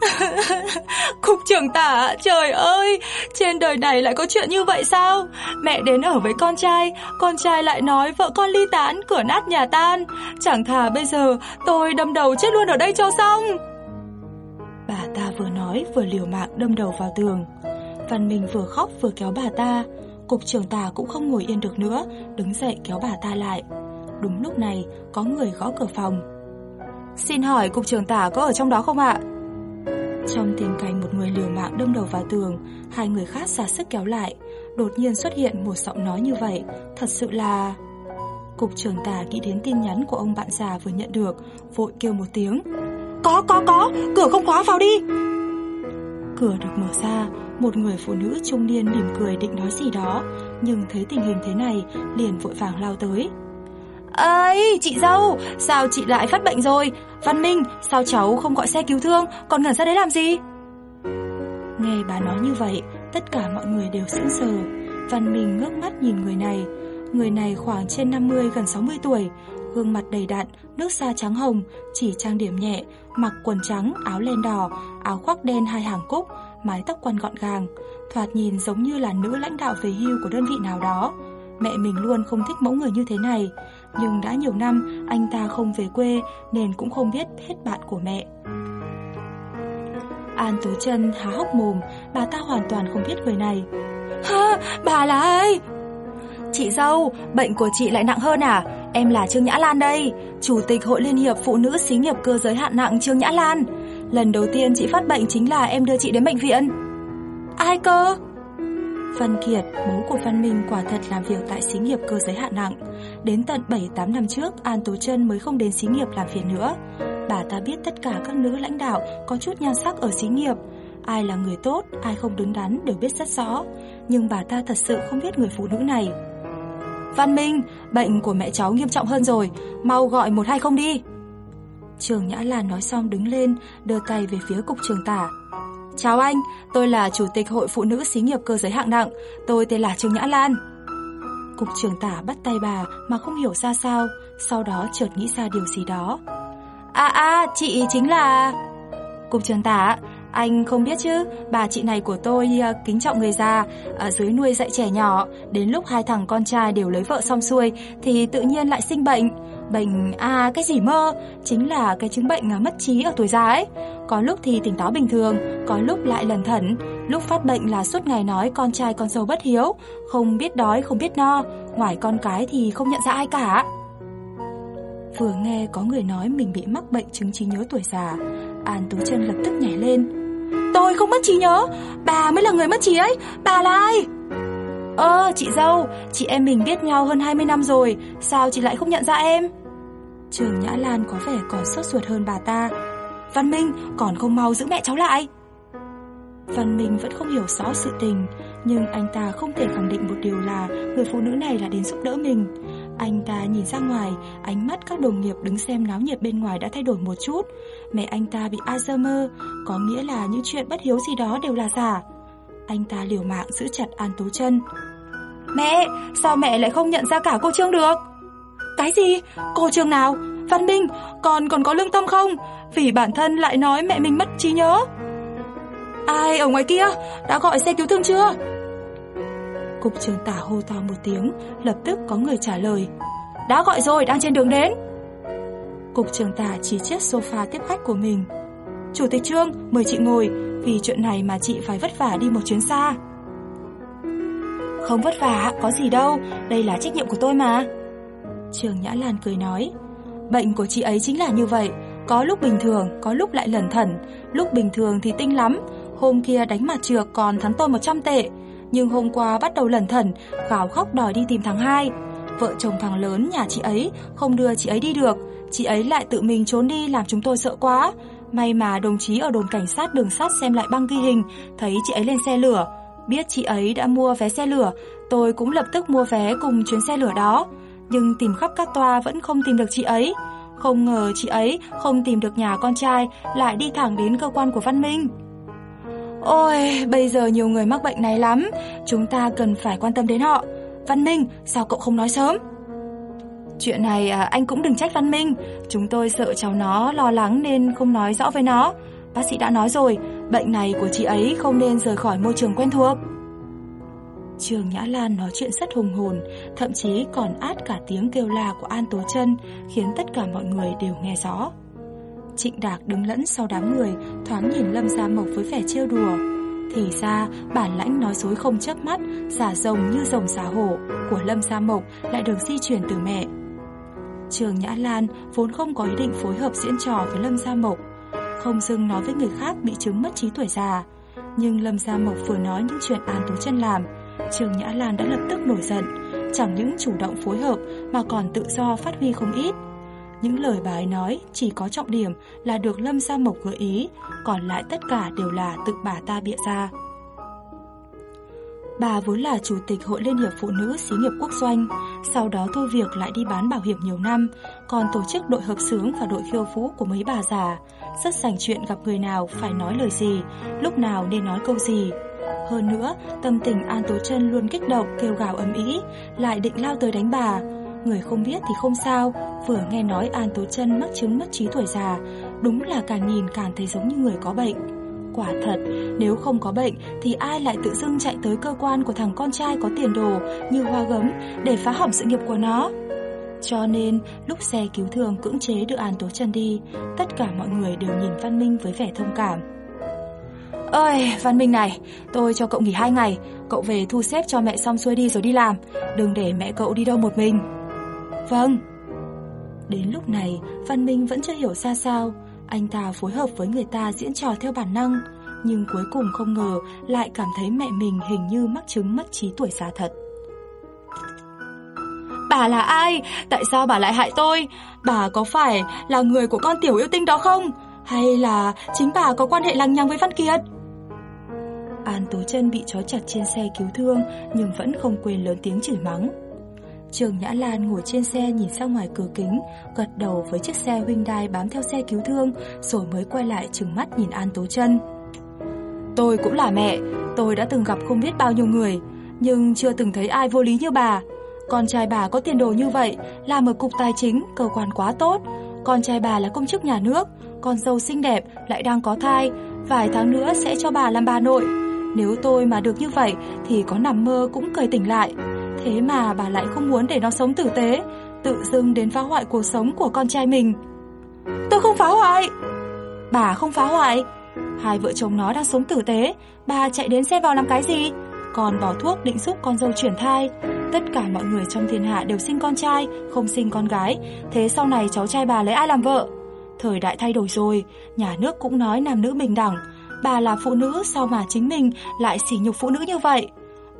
Cục trưởng tả, trời ơi, trên đời này lại có chuyện như vậy sao? Mẹ đến ở với con trai, con trai lại nói vợ con ly tán, cửa nát nhà tan. Chẳng thà bây giờ tôi đâm đầu chết luôn ở đây cho xong. Bà ta vừa nói vừa liều mạng đâm đầu vào tường. Văn Minh vừa khóc vừa kéo bà ta. Cục trưởng tà cũng không ngồi yên được nữa, đứng dậy kéo bà ta lại. Đúng lúc này, có người gõ cửa phòng. Xin hỏi cục trưởng tả có ở trong đó không ạ? Trong tình cảnh một người liều mạng đâm đầu vào tường, hai người khác ra sức kéo lại, đột nhiên xuất hiện một giọng nói như vậy, thật sự là... Cục trưởng tà nghĩ đến tin nhắn của ông bạn già vừa nhận được, vội kêu một tiếng. Có, có, có, cửa không khóa vào đi. Cửa được mở ra, một người phụ nữ trung niên mỉm cười định nói gì đó, nhưng thấy tình hình thế này, liền vội vàng lao tới. Ấy, chị dâu, sao chị lại phát bệnh rồi? Văn Minh, sao cháu không gọi xe cứu thương, còn ngẩn ra đấy làm gì? Nghe bà nói như vậy, tất cả mọi người đều sững sờ. Văn Minh ngước mắt nhìn người này. Người này khoảng trên 50 gần 60 tuổi, gương mặt đầy đặn, nước da trắng hồng, chỉ trang điểm nhẹ, mặc quần trắng, áo len đỏ, áo khoác đen hai hàng cúc, mái tóc quăn gọn gàng, thoạt nhìn giống như là nữ lãnh đạo về hưu của đơn vị nào đó. Mẹ mình luôn không thích mẫu người như thế này, nhưng đã nhiều năm anh ta không về quê nên cũng không biết hết bạn của mẹ. An Tú chân há hốc mồm, bà ta hoàn toàn không biết người này. Ha, bà là ai? Chị dâu, bệnh của chị lại nặng hơn à? Em là Trương Nhã Lan đây, Chủ tịch Hội Liên hiệp Phụ nữ Xí nghiệp cơ giới hạn nặng Trương Nhã Lan. Lần đầu tiên chị phát bệnh chính là em đưa chị đến bệnh viện. Ai cơ? Văn Kiệt, bố của Văn Minh quả thật làm việc tại xí nghiệp cơ giới hạng nặng. Đến tận 7-8 năm trước, An Tố Trân mới không đến xí nghiệp làm việc nữa. Bà ta biết tất cả các nữ lãnh đạo có chút nhan sắc ở xí nghiệp. Ai là người tốt, ai không đứng đắn đều biết rất rõ. Nhưng bà ta thật sự không biết người phụ nữ này. Văn Minh, bệnh của mẹ cháu nghiêm trọng hơn rồi, mau gọi 120 đi. Trường Nhã Lan nói xong đứng lên, đưa tay về phía cục trường tả. Chào anh, tôi là Chủ tịch Hội Phụ nữ Xí nghiệp Cơ giới hạng nặng, tôi tên là Trương Nhã Lan. Cục trưởng tả bắt tay bà mà không hiểu ra sao, sau đó chợt nghĩ ra điều gì đó. À à, chị chính là... Cục trưởng tả, anh không biết chứ, bà chị này của tôi à, kính trọng người già, ở dưới nuôi dạy trẻ nhỏ, đến lúc hai thằng con trai đều lấy vợ xong xuôi thì tự nhiên lại sinh bệnh. Bệnh à cái gì mơ, chính là cái chứng bệnh à, mất trí ở tuổi già ấy. Có lúc thì tỉnh táo bình thường, có lúc lại lần thẩn, lúc phát bệnh là suốt ngày nói con trai con dâu bất hiếu, không biết đói không biết no, ngoài con cái thì không nhận ra ai cả. Vừa nghe có người nói mình bị mắc bệnh chứng trí nhớ tuổi già, An Tú Chân lập tức nhảy lên. Tôi không mất trí nhớ, bà mới là người mất trí ấy, bà là ai? Ơ, chị dâu, chị em mình biết nhau hơn 20 năm rồi, sao chị lại không nhận ra em? Trường Nhã Lan có vẻ còn sốt ruột hơn bà ta. Văn Minh còn không mau giữ mẹ cháu lại. Văn Minh vẫn không hiểu rõ sự tình, nhưng anh ta không thể khẳng định một điều là người phụ nữ này là đến giúp đỡ mình. Anh ta nhìn ra ngoài, ánh mắt các đồng nghiệp đứng xem náo nhiệt bên ngoài đã thay đổi một chút. Mẹ anh ta bị Alzheimer, có nghĩa là những chuyện bất hiếu gì đó đều là giả. Anh ta liều mạng giữ chặt An Tố chân. Mẹ, sao mẹ lại không nhận ra cả cô Trương được? Cái gì? Cô trường nào? Văn Minh, con còn có lương tâm không? Vì bản thân lại nói mẹ mình mất trí nhớ. Ai ở ngoài kia? Đã gọi xe cứu thương chưa? Cục trưởng tả hô to một tiếng, lập tức có người trả lời. Đã gọi rồi, đang trên đường đến. Cục trưởng tả chỉ chiếc sofa tiếp khách của mình. Chủ tịch Trương, mời chị ngồi, vì chuyện này mà chị phải vất vả đi một chuyến xa. Không vất vả, có gì đâu, đây là trách nhiệm của tôi mà. Trường Nhã Lan cười nói, bệnh của chị ấy chính là như vậy, có lúc bình thường, có lúc lại lẩn thẩn, lúc bình thường thì tinh lắm, hôm kia đánh mặt trược còn thắng tôi 100 tệ, nhưng hôm qua bắt đầu lẩn thẩn, gào khóc đòi đi tìm thằng hai. Vợ chồng thằng lớn nhà chị ấy không đưa chị ấy đi được, chị ấy lại tự mình trốn đi làm chúng tôi sợ quá. May mà đồng chí ở đồn cảnh sát đường sắt xem lại băng ghi hình, thấy chị ấy lên xe lửa. Biết chị ấy đã mua vé xe lửa, tôi cũng lập tức mua vé cùng chuyến xe lửa đó. Nhưng tìm khắp các toa vẫn không tìm được chị ấy. Không ngờ chị ấy không tìm được nhà con trai, lại đi thẳng đến cơ quan của Văn Minh. Ôi, bây giờ nhiều người mắc bệnh này lắm, chúng ta cần phải quan tâm đến họ. Văn Minh, sao cậu không nói sớm? Chuyện này à, anh cũng đừng trách Văn Minh, chúng tôi sợ cháu nó lo lắng nên không nói rõ với nó. Bác sĩ đã nói rồi, bệnh này của chị ấy không nên rời khỏi môi trường quen thuộc. Trường Nhã Lan nói chuyện rất hùng hồn, thậm chí còn át cả tiếng kêu la của An Tố Trân, khiến tất cả mọi người đều nghe rõ. Trịnh Đạc đứng lẫn sau đám người, thoáng nhìn Lâm Gia Mộc với vẻ trêu đùa. Thì ra, bản lãnh nói dối không chớp mắt, giả rồng như rồng giả hổ của Lâm Gia Mộc lại được di chuyển từ mẹ. Trường Nhã Lan vốn không có ý định phối hợp diễn trò với Lâm Gia Mộc, không dưng nói với người khác bị chứng mất trí tuổi già. Nhưng Lâm Gia Mộc vừa nói những chuyện An Tú chân làm, Trường Nhã Lan đã lập tức nổi giận, chẳng những chủ động phối hợp mà còn tự do phát huy không ít. Những lời bà ấy nói chỉ có trọng điểm là được Lâm Gia Mộc gợi ý, còn lại tất cả đều là tự bà ta bịa ra. Bà vốn là chủ tịch Hội Liên hiệp Phụ nữ Xí nghiệp Quốc doanh, sau đó thôi việc lại đi bán bảo hiểm nhiều năm, còn tổ chức đội hợp sướng và đội khiêu vũ của mấy bà già, rất sành chuyện gặp người nào phải nói lời gì, lúc nào nên nói câu gì. Hơn nữa, tâm tình An Tố Trân luôn kích động kêu gào ấm ý, lại định lao tới đánh bà. Người không biết thì không sao, vừa nghe nói An Tố Chân mắc chứng mất trí tuổi già, đúng là càng nhìn càng thấy giống như người có bệnh. Quả thật, nếu không có bệnh thì ai lại tự dưng chạy tới cơ quan của thằng con trai có tiền đồ như hoa gấm để phá hỏng sự nghiệp của nó. Cho nên, lúc xe cứu thương cưỡng chế đưa An Tố Chân đi, tất cả mọi người đều nhìn Văn Minh với vẻ thông cảm. Ơi, Văn Minh này, tôi cho cậu nghỉ hai ngày, cậu về thu xếp cho mẹ xong xuôi đi rồi đi làm, đừng để mẹ cậu đi đâu một mình. Vâng. Đến lúc này, Văn Minh vẫn chưa hiểu ra sao, anh ta phối hợp với người ta diễn trò theo bản năng, nhưng cuối cùng không ngờ lại cảm thấy mẹ mình hình như mắc chứng mất trí tuổi già thật. Bà là ai? Tại sao bà lại hại tôi? Bà có phải là người của con tiểu yêu tinh đó không? Hay là chính bà có quan hệ lằng nhằng với Văn Kiệt? An Tú chân bị trói chặt trên xe cứu thương nhưng vẫn không quên lớn tiếng chửi mắng. Trường Nhã Lan ngồi trên xe nhìn ra ngoài cửa kính, gật đầu với chiếc xe Hyundai bám theo xe cứu thương, rồi mới quay lại trừng mắt nhìn An Tú chân. Tôi cũng là mẹ, tôi đã từng gặp không biết bao nhiêu người, nhưng chưa từng thấy ai vô lý như bà. Con trai bà có tiền đồ như vậy, làm ở cục tài chính, cơ quan quá tốt. Con trai bà là công chức nhà nước, con dâu xinh đẹp lại đang có thai, vài tháng nữa sẽ cho bà làm bà nội. Nếu tôi mà được như vậy thì có nằm mơ cũng cười tỉnh lại. Thế mà bà lại không muốn để nó sống tử tế, tự dưng đến phá hoại cuộc sống của con trai mình. Tôi không phá hoại. Bà không phá hoại. Hai vợ chồng nó đang sống tử tế, bà chạy đến xe vào làm cái gì? Còn bỏ thuốc định giúp con dâu chuyển thai. Tất cả mọi người trong thiên hạ đều sinh con trai, không sinh con gái. Thế sau này cháu trai bà lấy ai làm vợ? Thời đại thay đổi rồi, nhà nước cũng nói nam nữ bình đẳng. Bà là phụ nữ sao mà chính mình lại sỉ nhục phụ nữ như vậy?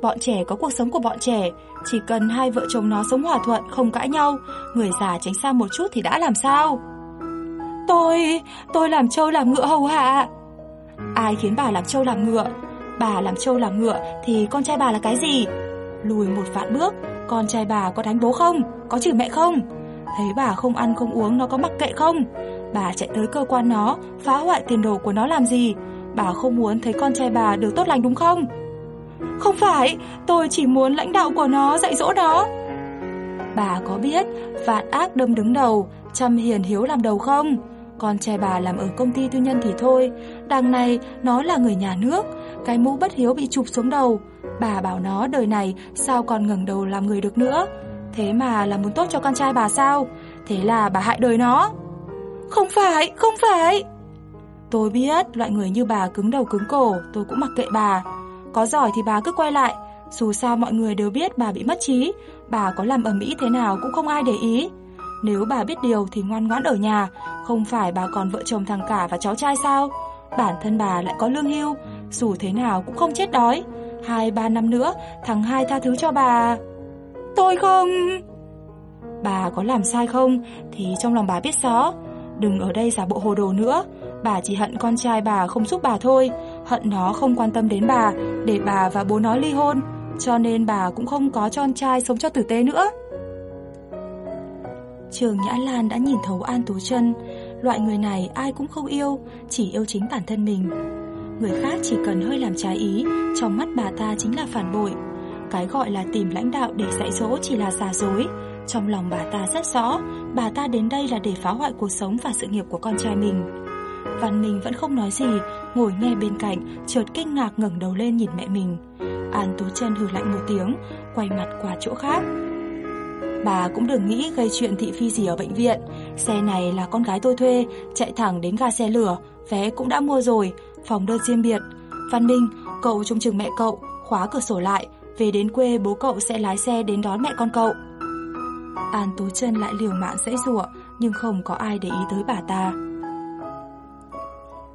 Bọn trẻ có cuộc sống của bọn trẻ, chỉ cần hai vợ chồng nó sống hòa thuận, không cãi nhau, người già tránh xa một chút thì đã làm sao? Tôi, tôi làm trâu làm ngựa hầu hạ. Ai khiến bà làm trâu làm ngựa? Bà làm trâu làm ngựa thì con trai bà là cái gì? Lùi một vạn bước, con trai bà có đánh bố không? Có chửi mẹ không? Thấy bà không ăn không uống nó có mặc kệ không? Bà chạy tới cơ quan nó, phá hoại tiền đồ của nó làm gì? Bà không muốn thấy con trai bà được tốt lành đúng không? Không phải, tôi chỉ muốn lãnh đạo của nó dạy dỗ nó. Bà có biết vạn ác đâm đứng đầu, trăm hiền hiếu làm đầu không? Con trai bà làm ở công ty tư nhân thì thôi, đằng này nó là người nhà nước, cái mũ bất hiếu bị chụp xuống đầu. Bà bảo nó đời này sao còn ngẩng đầu làm người được nữa. Thế mà là muốn tốt cho con trai bà sao? Thế là bà hại đời nó. Không phải, không phải. Tôi biết loại người như bà cứng đầu cứng cổ, tôi cũng mặc kệ bà. Có giỏi thì bà cứ quay lại, dù sao mọi người đều biết bà bị mất trí, bà có làm ầm ĩ thế nào cũng không ai để ý. Nếu bà biết điều thì ngoan ngoãn ở nhà, không phải bà còn vợ chồng thằng cả và cháu trai sao? Bản thân bà lại có lương hưu, dù thế nào cũng không chết đói. Hai ba năm nữa, thằng hai tha thứ cho bà. Tôi không... Bà có làm sai không thì trong lòng bà biết rõ. Đừng ở đây giả bộ hồ đồ nữa. Bà chỉ hận con trai bà không giúp bà thôi, hận nó không quan tâm đến bà, để bà và bố nó ly hôn, cho nên bà cũng không có cho con trai sống cho tử tế nữa. Trường Nhã Lan đã nhìn thấu An Tú Trân, loại người này ai cũng không yêu, chỉ yêu chính bản thân mình. Người khác chỉ cần hơi làm trái ý, trong mắt bà ta chính là phản bội. Cái gọi là tìm lãnh đạo để dạy dỗ chỉ là giả dối. Trong lòng bà ta rất rõ, bà ta đến đây là để phá hoại cuộc sống và sự nghiệp của con trai mình. Văn Minh vẫn không nói gì, ngồi nghe bên cạnh, chợt kinh ngạc ngẩng đầu lên nhìn mẹ mình. An Tú Chân hừ lạnh một tiếng, quay mặt qua chỗ khác. Bà cũng đừng nghĩ gây chuyện thị phi gì ở bệnh viện. Xe này là con gái tôi thuê, chạy thẳng đến ga xe lửa, vé cũng đã mua rồi, phòng đơn riêng biệt. Văn Minh, cậu trông chừng mẹ cậu, khóa cửa sổ lại, về đến quê bố cậu sẽ lái xe đến đón mẹ con cậu. An Tú Chân lại liều mạng dãy rủa, nhưng không có ai để ý tới bà ta.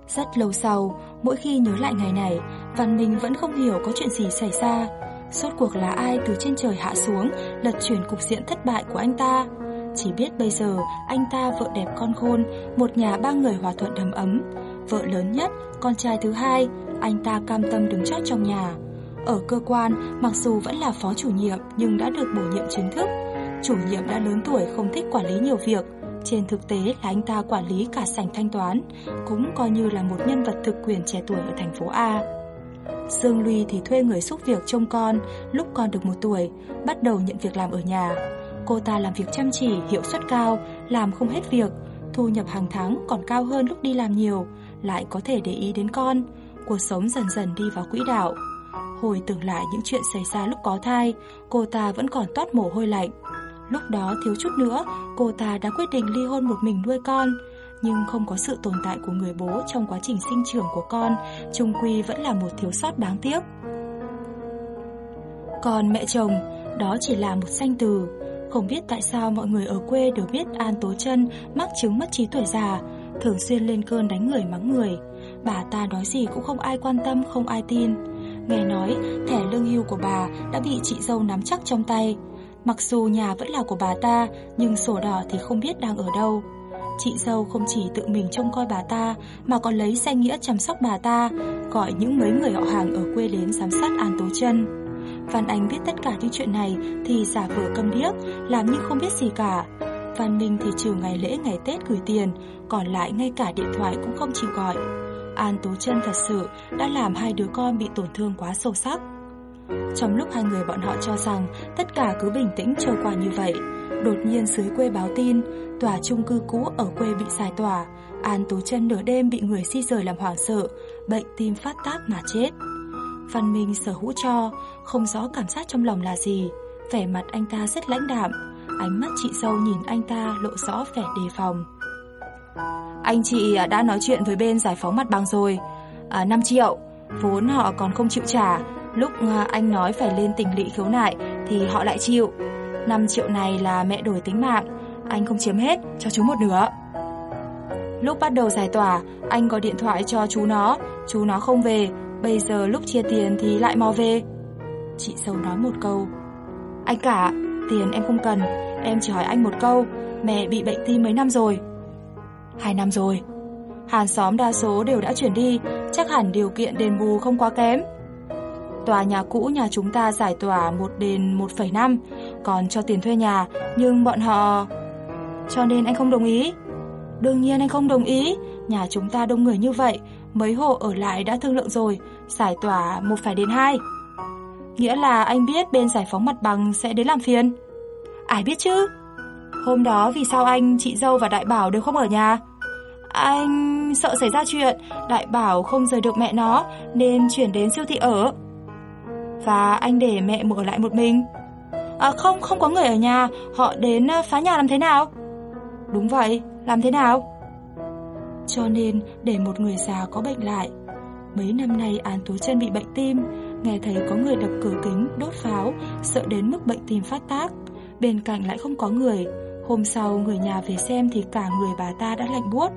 Rất lâu sau, mỗi khi nhớ lại ngày này, Văn Minh vẫn không hiểu có chuyện gì xảy ra. Suốt cuộc là ai từ trên trời hạ xuống, lật chuyển cục diện thất bại của anh ta. Chỉ biết bây giờ, anh ta vợ đẹp con khôn, một nhà ba người hòa thuận đầm ấm. Vợ lớn nhất, con trai thứ hai, anh ta cam tâm đứng chót trong nhà. Ở cơ quan, mặc dù vẫn là phó chủ nhiệm nhưng đã được bổ nhiệm chính thức. Chủ nhiệm đã lớn tuổi không thích quản lý nhiều việc, trên thực tế là anh ta quản lý cả sảnh thanh toán, cũng coi như là một nhân vật thực quyền trẻ tuổi ở thành phố A. Dương Luy thì thuê người giúp việc trông con lúc con được một tuổi, bắt đầu nhận việc làm ở nhà. Cô ta làm việc chăm chỉ, hiệu suất cao, làm không hết việc, thu nhập hàng tháng còn cao hơn lúc đi làm nhiều, lại có thể để ý đến con. Cuộc sống dần dần đi vào quỹ đạo. Hồi tưởng lại những chuyện xảy ra lúc có thai, cô ta vẫn còn toát mồ hôi lạnh. Lúc đó thiếu chút nữa, cô ta đã quyết định ly hôn một mình nuôi con. Nhưng không có sự tồn tại của người bố trong quá trình sinh trưởng của con, trung quy vẫn là một thiếu sót đáng tiếc. Còn mẹ chồng, đó chỉ là một danh từ. Không biết tại sao mọi người ở quê đều biết An Tố Chân mắc chứng mất trí tuổi già, thường xuyên lên cơn đánh người mắng người. Bà ta nói gì cũng không ai quan tâm, không ai tin. Nghe nói, thẻ lương hưu của bà đã bị chị dâu nắm chắc trong tay. Mặc dù nhà vẫn là của bà ta, nhưng sổ đỏ thì không biết đang ở đâu. Chị dâu không chỉ tự mình trông coi bà ta, mà còn lấy danh nghĩa chăm sóc bà ta, gọi những mấy người họ hàng ở quê đến giám sát An Tố Chân. Văn Anh biết tất cả những chuyện này thì giả vờ câm điếc, làm như không biết gì cả. Văn Minh thì trừ ngày lễ ngày Tết gửi tiền, còn lại ngay cả điện thoại cũng không chịu gọi. An Tố Chân thật sự đã làm hai đứa con bị tổn thương quá sâu sắc. Trong lúc hai người bọn họ cho rằng tất cả cứ bình tĩnh trôi qua như vậy, đột nhiên dưới quê báo tin, tòa chung cư cũ ở quê bị giải tỏa, An Tú Chân nửa đêm bị người di rời làm hoảng sợ, bệnh tim phát tác mà chết. Văn Minh sở hữu cho, không rõ cảm giác trong lòng là gì, vẻ mặt anh ta rất lãnh đạm, ánh mắt chị dâu nhìn anh ta lộ rõ vẻ đề phòng. Anh chị đã nói chuyện với bên giải phóng mặt bằng rồi, à, 5 triệu, vốn họ còn không chịu trả, lúc à, anh nói phải lên tỉnh lỵ khiếu nại thì họ lại chịu. 5 triệu này là mẹ đổi tính mạng, anh không chiếm hết, cho chú một nửa. Lúc bắt đầu giải tỏa, anh có điện thoại cho chú nó, chú nó không về, bây giờ lúc chia tiền thì lại mò về. Chị sâu nói một câu. Anh cả, tiền em không cần, em chỉ hỏi anh một câu, mẹ bị bệnh tim mấy năm rồi? Hai năm rồi. Hàng xóm đa số đều đã chuyển đi, chắc hẳn điều kiện đền bù không quá kém. Tòa nhà cũ nhà chúng ta giải tỏa một đền 1,5, còn cho tiền thuê nhà, nhưng bọn họ... Cho nên anh không đồng ý. Đương nhiên anh không đồng ý, nhà chúng ta đông người như vậy, mấy hộ ở lại đã thương lượng rồi, giải tỏa một phải đến hai. Nghĩa là anh biết bên giải phóng mặt bằng sẽ đến làm phiền. Ai biết chứ? Hôm đó vì sao anh, chị dâu và đại bảo đều không ở nhà? Anh sợ xảy ra chuyện, đại bảo không rời được mẹ nó nên chuyển đến siêu thị ở. Và anh để mẹ ở lại một mình. À không, không có người ở nhà, họ đến à, phá nhà làm thế nào? Đúng vậy, làm thế nào? Cho nên để một người già có bệnh lại. Mấy năm nay An Tú Chân bị bệnh tim, nghe thấy có người đập cửa kính, đốt pháo, sợ đến mức bệnh tim phát tác. Bên cạnh lại không có người. Hôm sau người nhà về xem thì cả người bà ta đã lạnh buốt.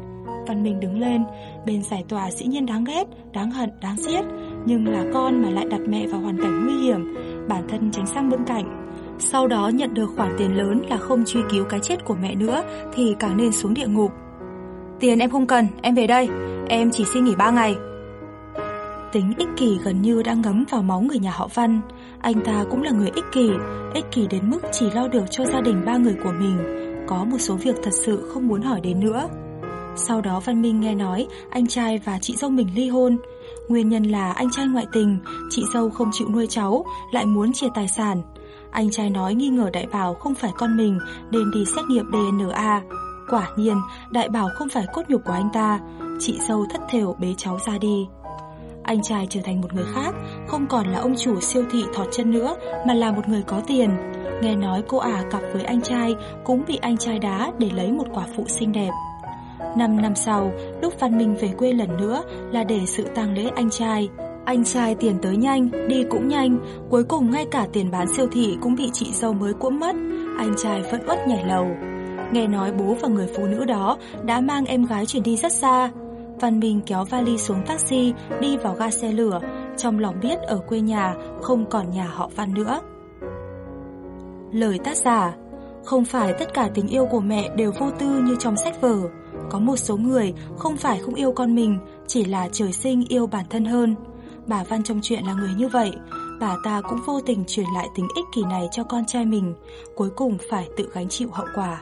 Văn Minh đứng lên, bên giải tỏa dĩ nhiên đáng ghét, đáng hận, đáng giết, nhưng là con mà lại đặt mẹ vào hoàn cảnh nguy hiểm, bản thân tránh sang bên cạnh. Sau đó nhận được khoản tiền lớn là không truy cứu cái chết của mẹ nữa thì càng nên xuống địa ngục. Tiền em không cần, em về đây, em chỉ xin nghỉ 3 ngày. Tính ích kỷ gần như đang ngấm vào máu người nhà họ Văn. Anh ta cũng là người ích kỷ, ích kỷ đến mức chỉ lo được cho gia đình ba người của mình. Có một số việc thật sự không muốn hỏi đến nữa. Sau đó Văn Minh nghe nói anh trai và chị dâu mình ly hôn. Nguyên nhân là anh trai ngoại tình, chị dâu không chịu nuôi cháu, lại muốn chia tài sản. Anh trai nói nghi ngờ đại bảo không phải con mình nên đi xét nghiệm DNA. Quả nhiên, đại bảo không phải cốt nhục của anh ta. Chị dâu thất thểu bế cháu ra đi. Anh trai trở thành một người khác, không còn là ông chủ siêu thị thọt chân nữa mà là một người có tiền. Nghe nói cô ả cặp với anh trai cũng bị anh trai đá để lấy một quả phụ xinh đẹp. Năm năm sau, lúc Văn Minh về quê lần nữa là để sự tang lễ anh trai. Anh trai tiền tới nhanh, đi cũng nhanh, cuối cùng ngay cả tiền bán siêu thị cũng bị chị dâu mới cuỗm mất. Anh trai vẫn uất nhảy lầu. Nghe nói bố và người phụ nữ đó đã mang em gái chuyển đi rất xa. Văn Minh kéo vali xuống taxi, đi vào ga xe lửa, trong lòng biết ở quê nhà không còn nhà họ Văn nữa. Lời tác giả Không phải tất cả tình yêu của mẹ đều vô tư như trong sách vở. Có một số người không phải không yêu con mình, chỉ là trời sinh yêu bản thân hơn. Bà Văn trong chuyện là người như vậy, bà ta cũng vô tình truyền lại tính ích kỷ này cho con trai mình, cuối cùng phải tự gánh chịu hậu quả.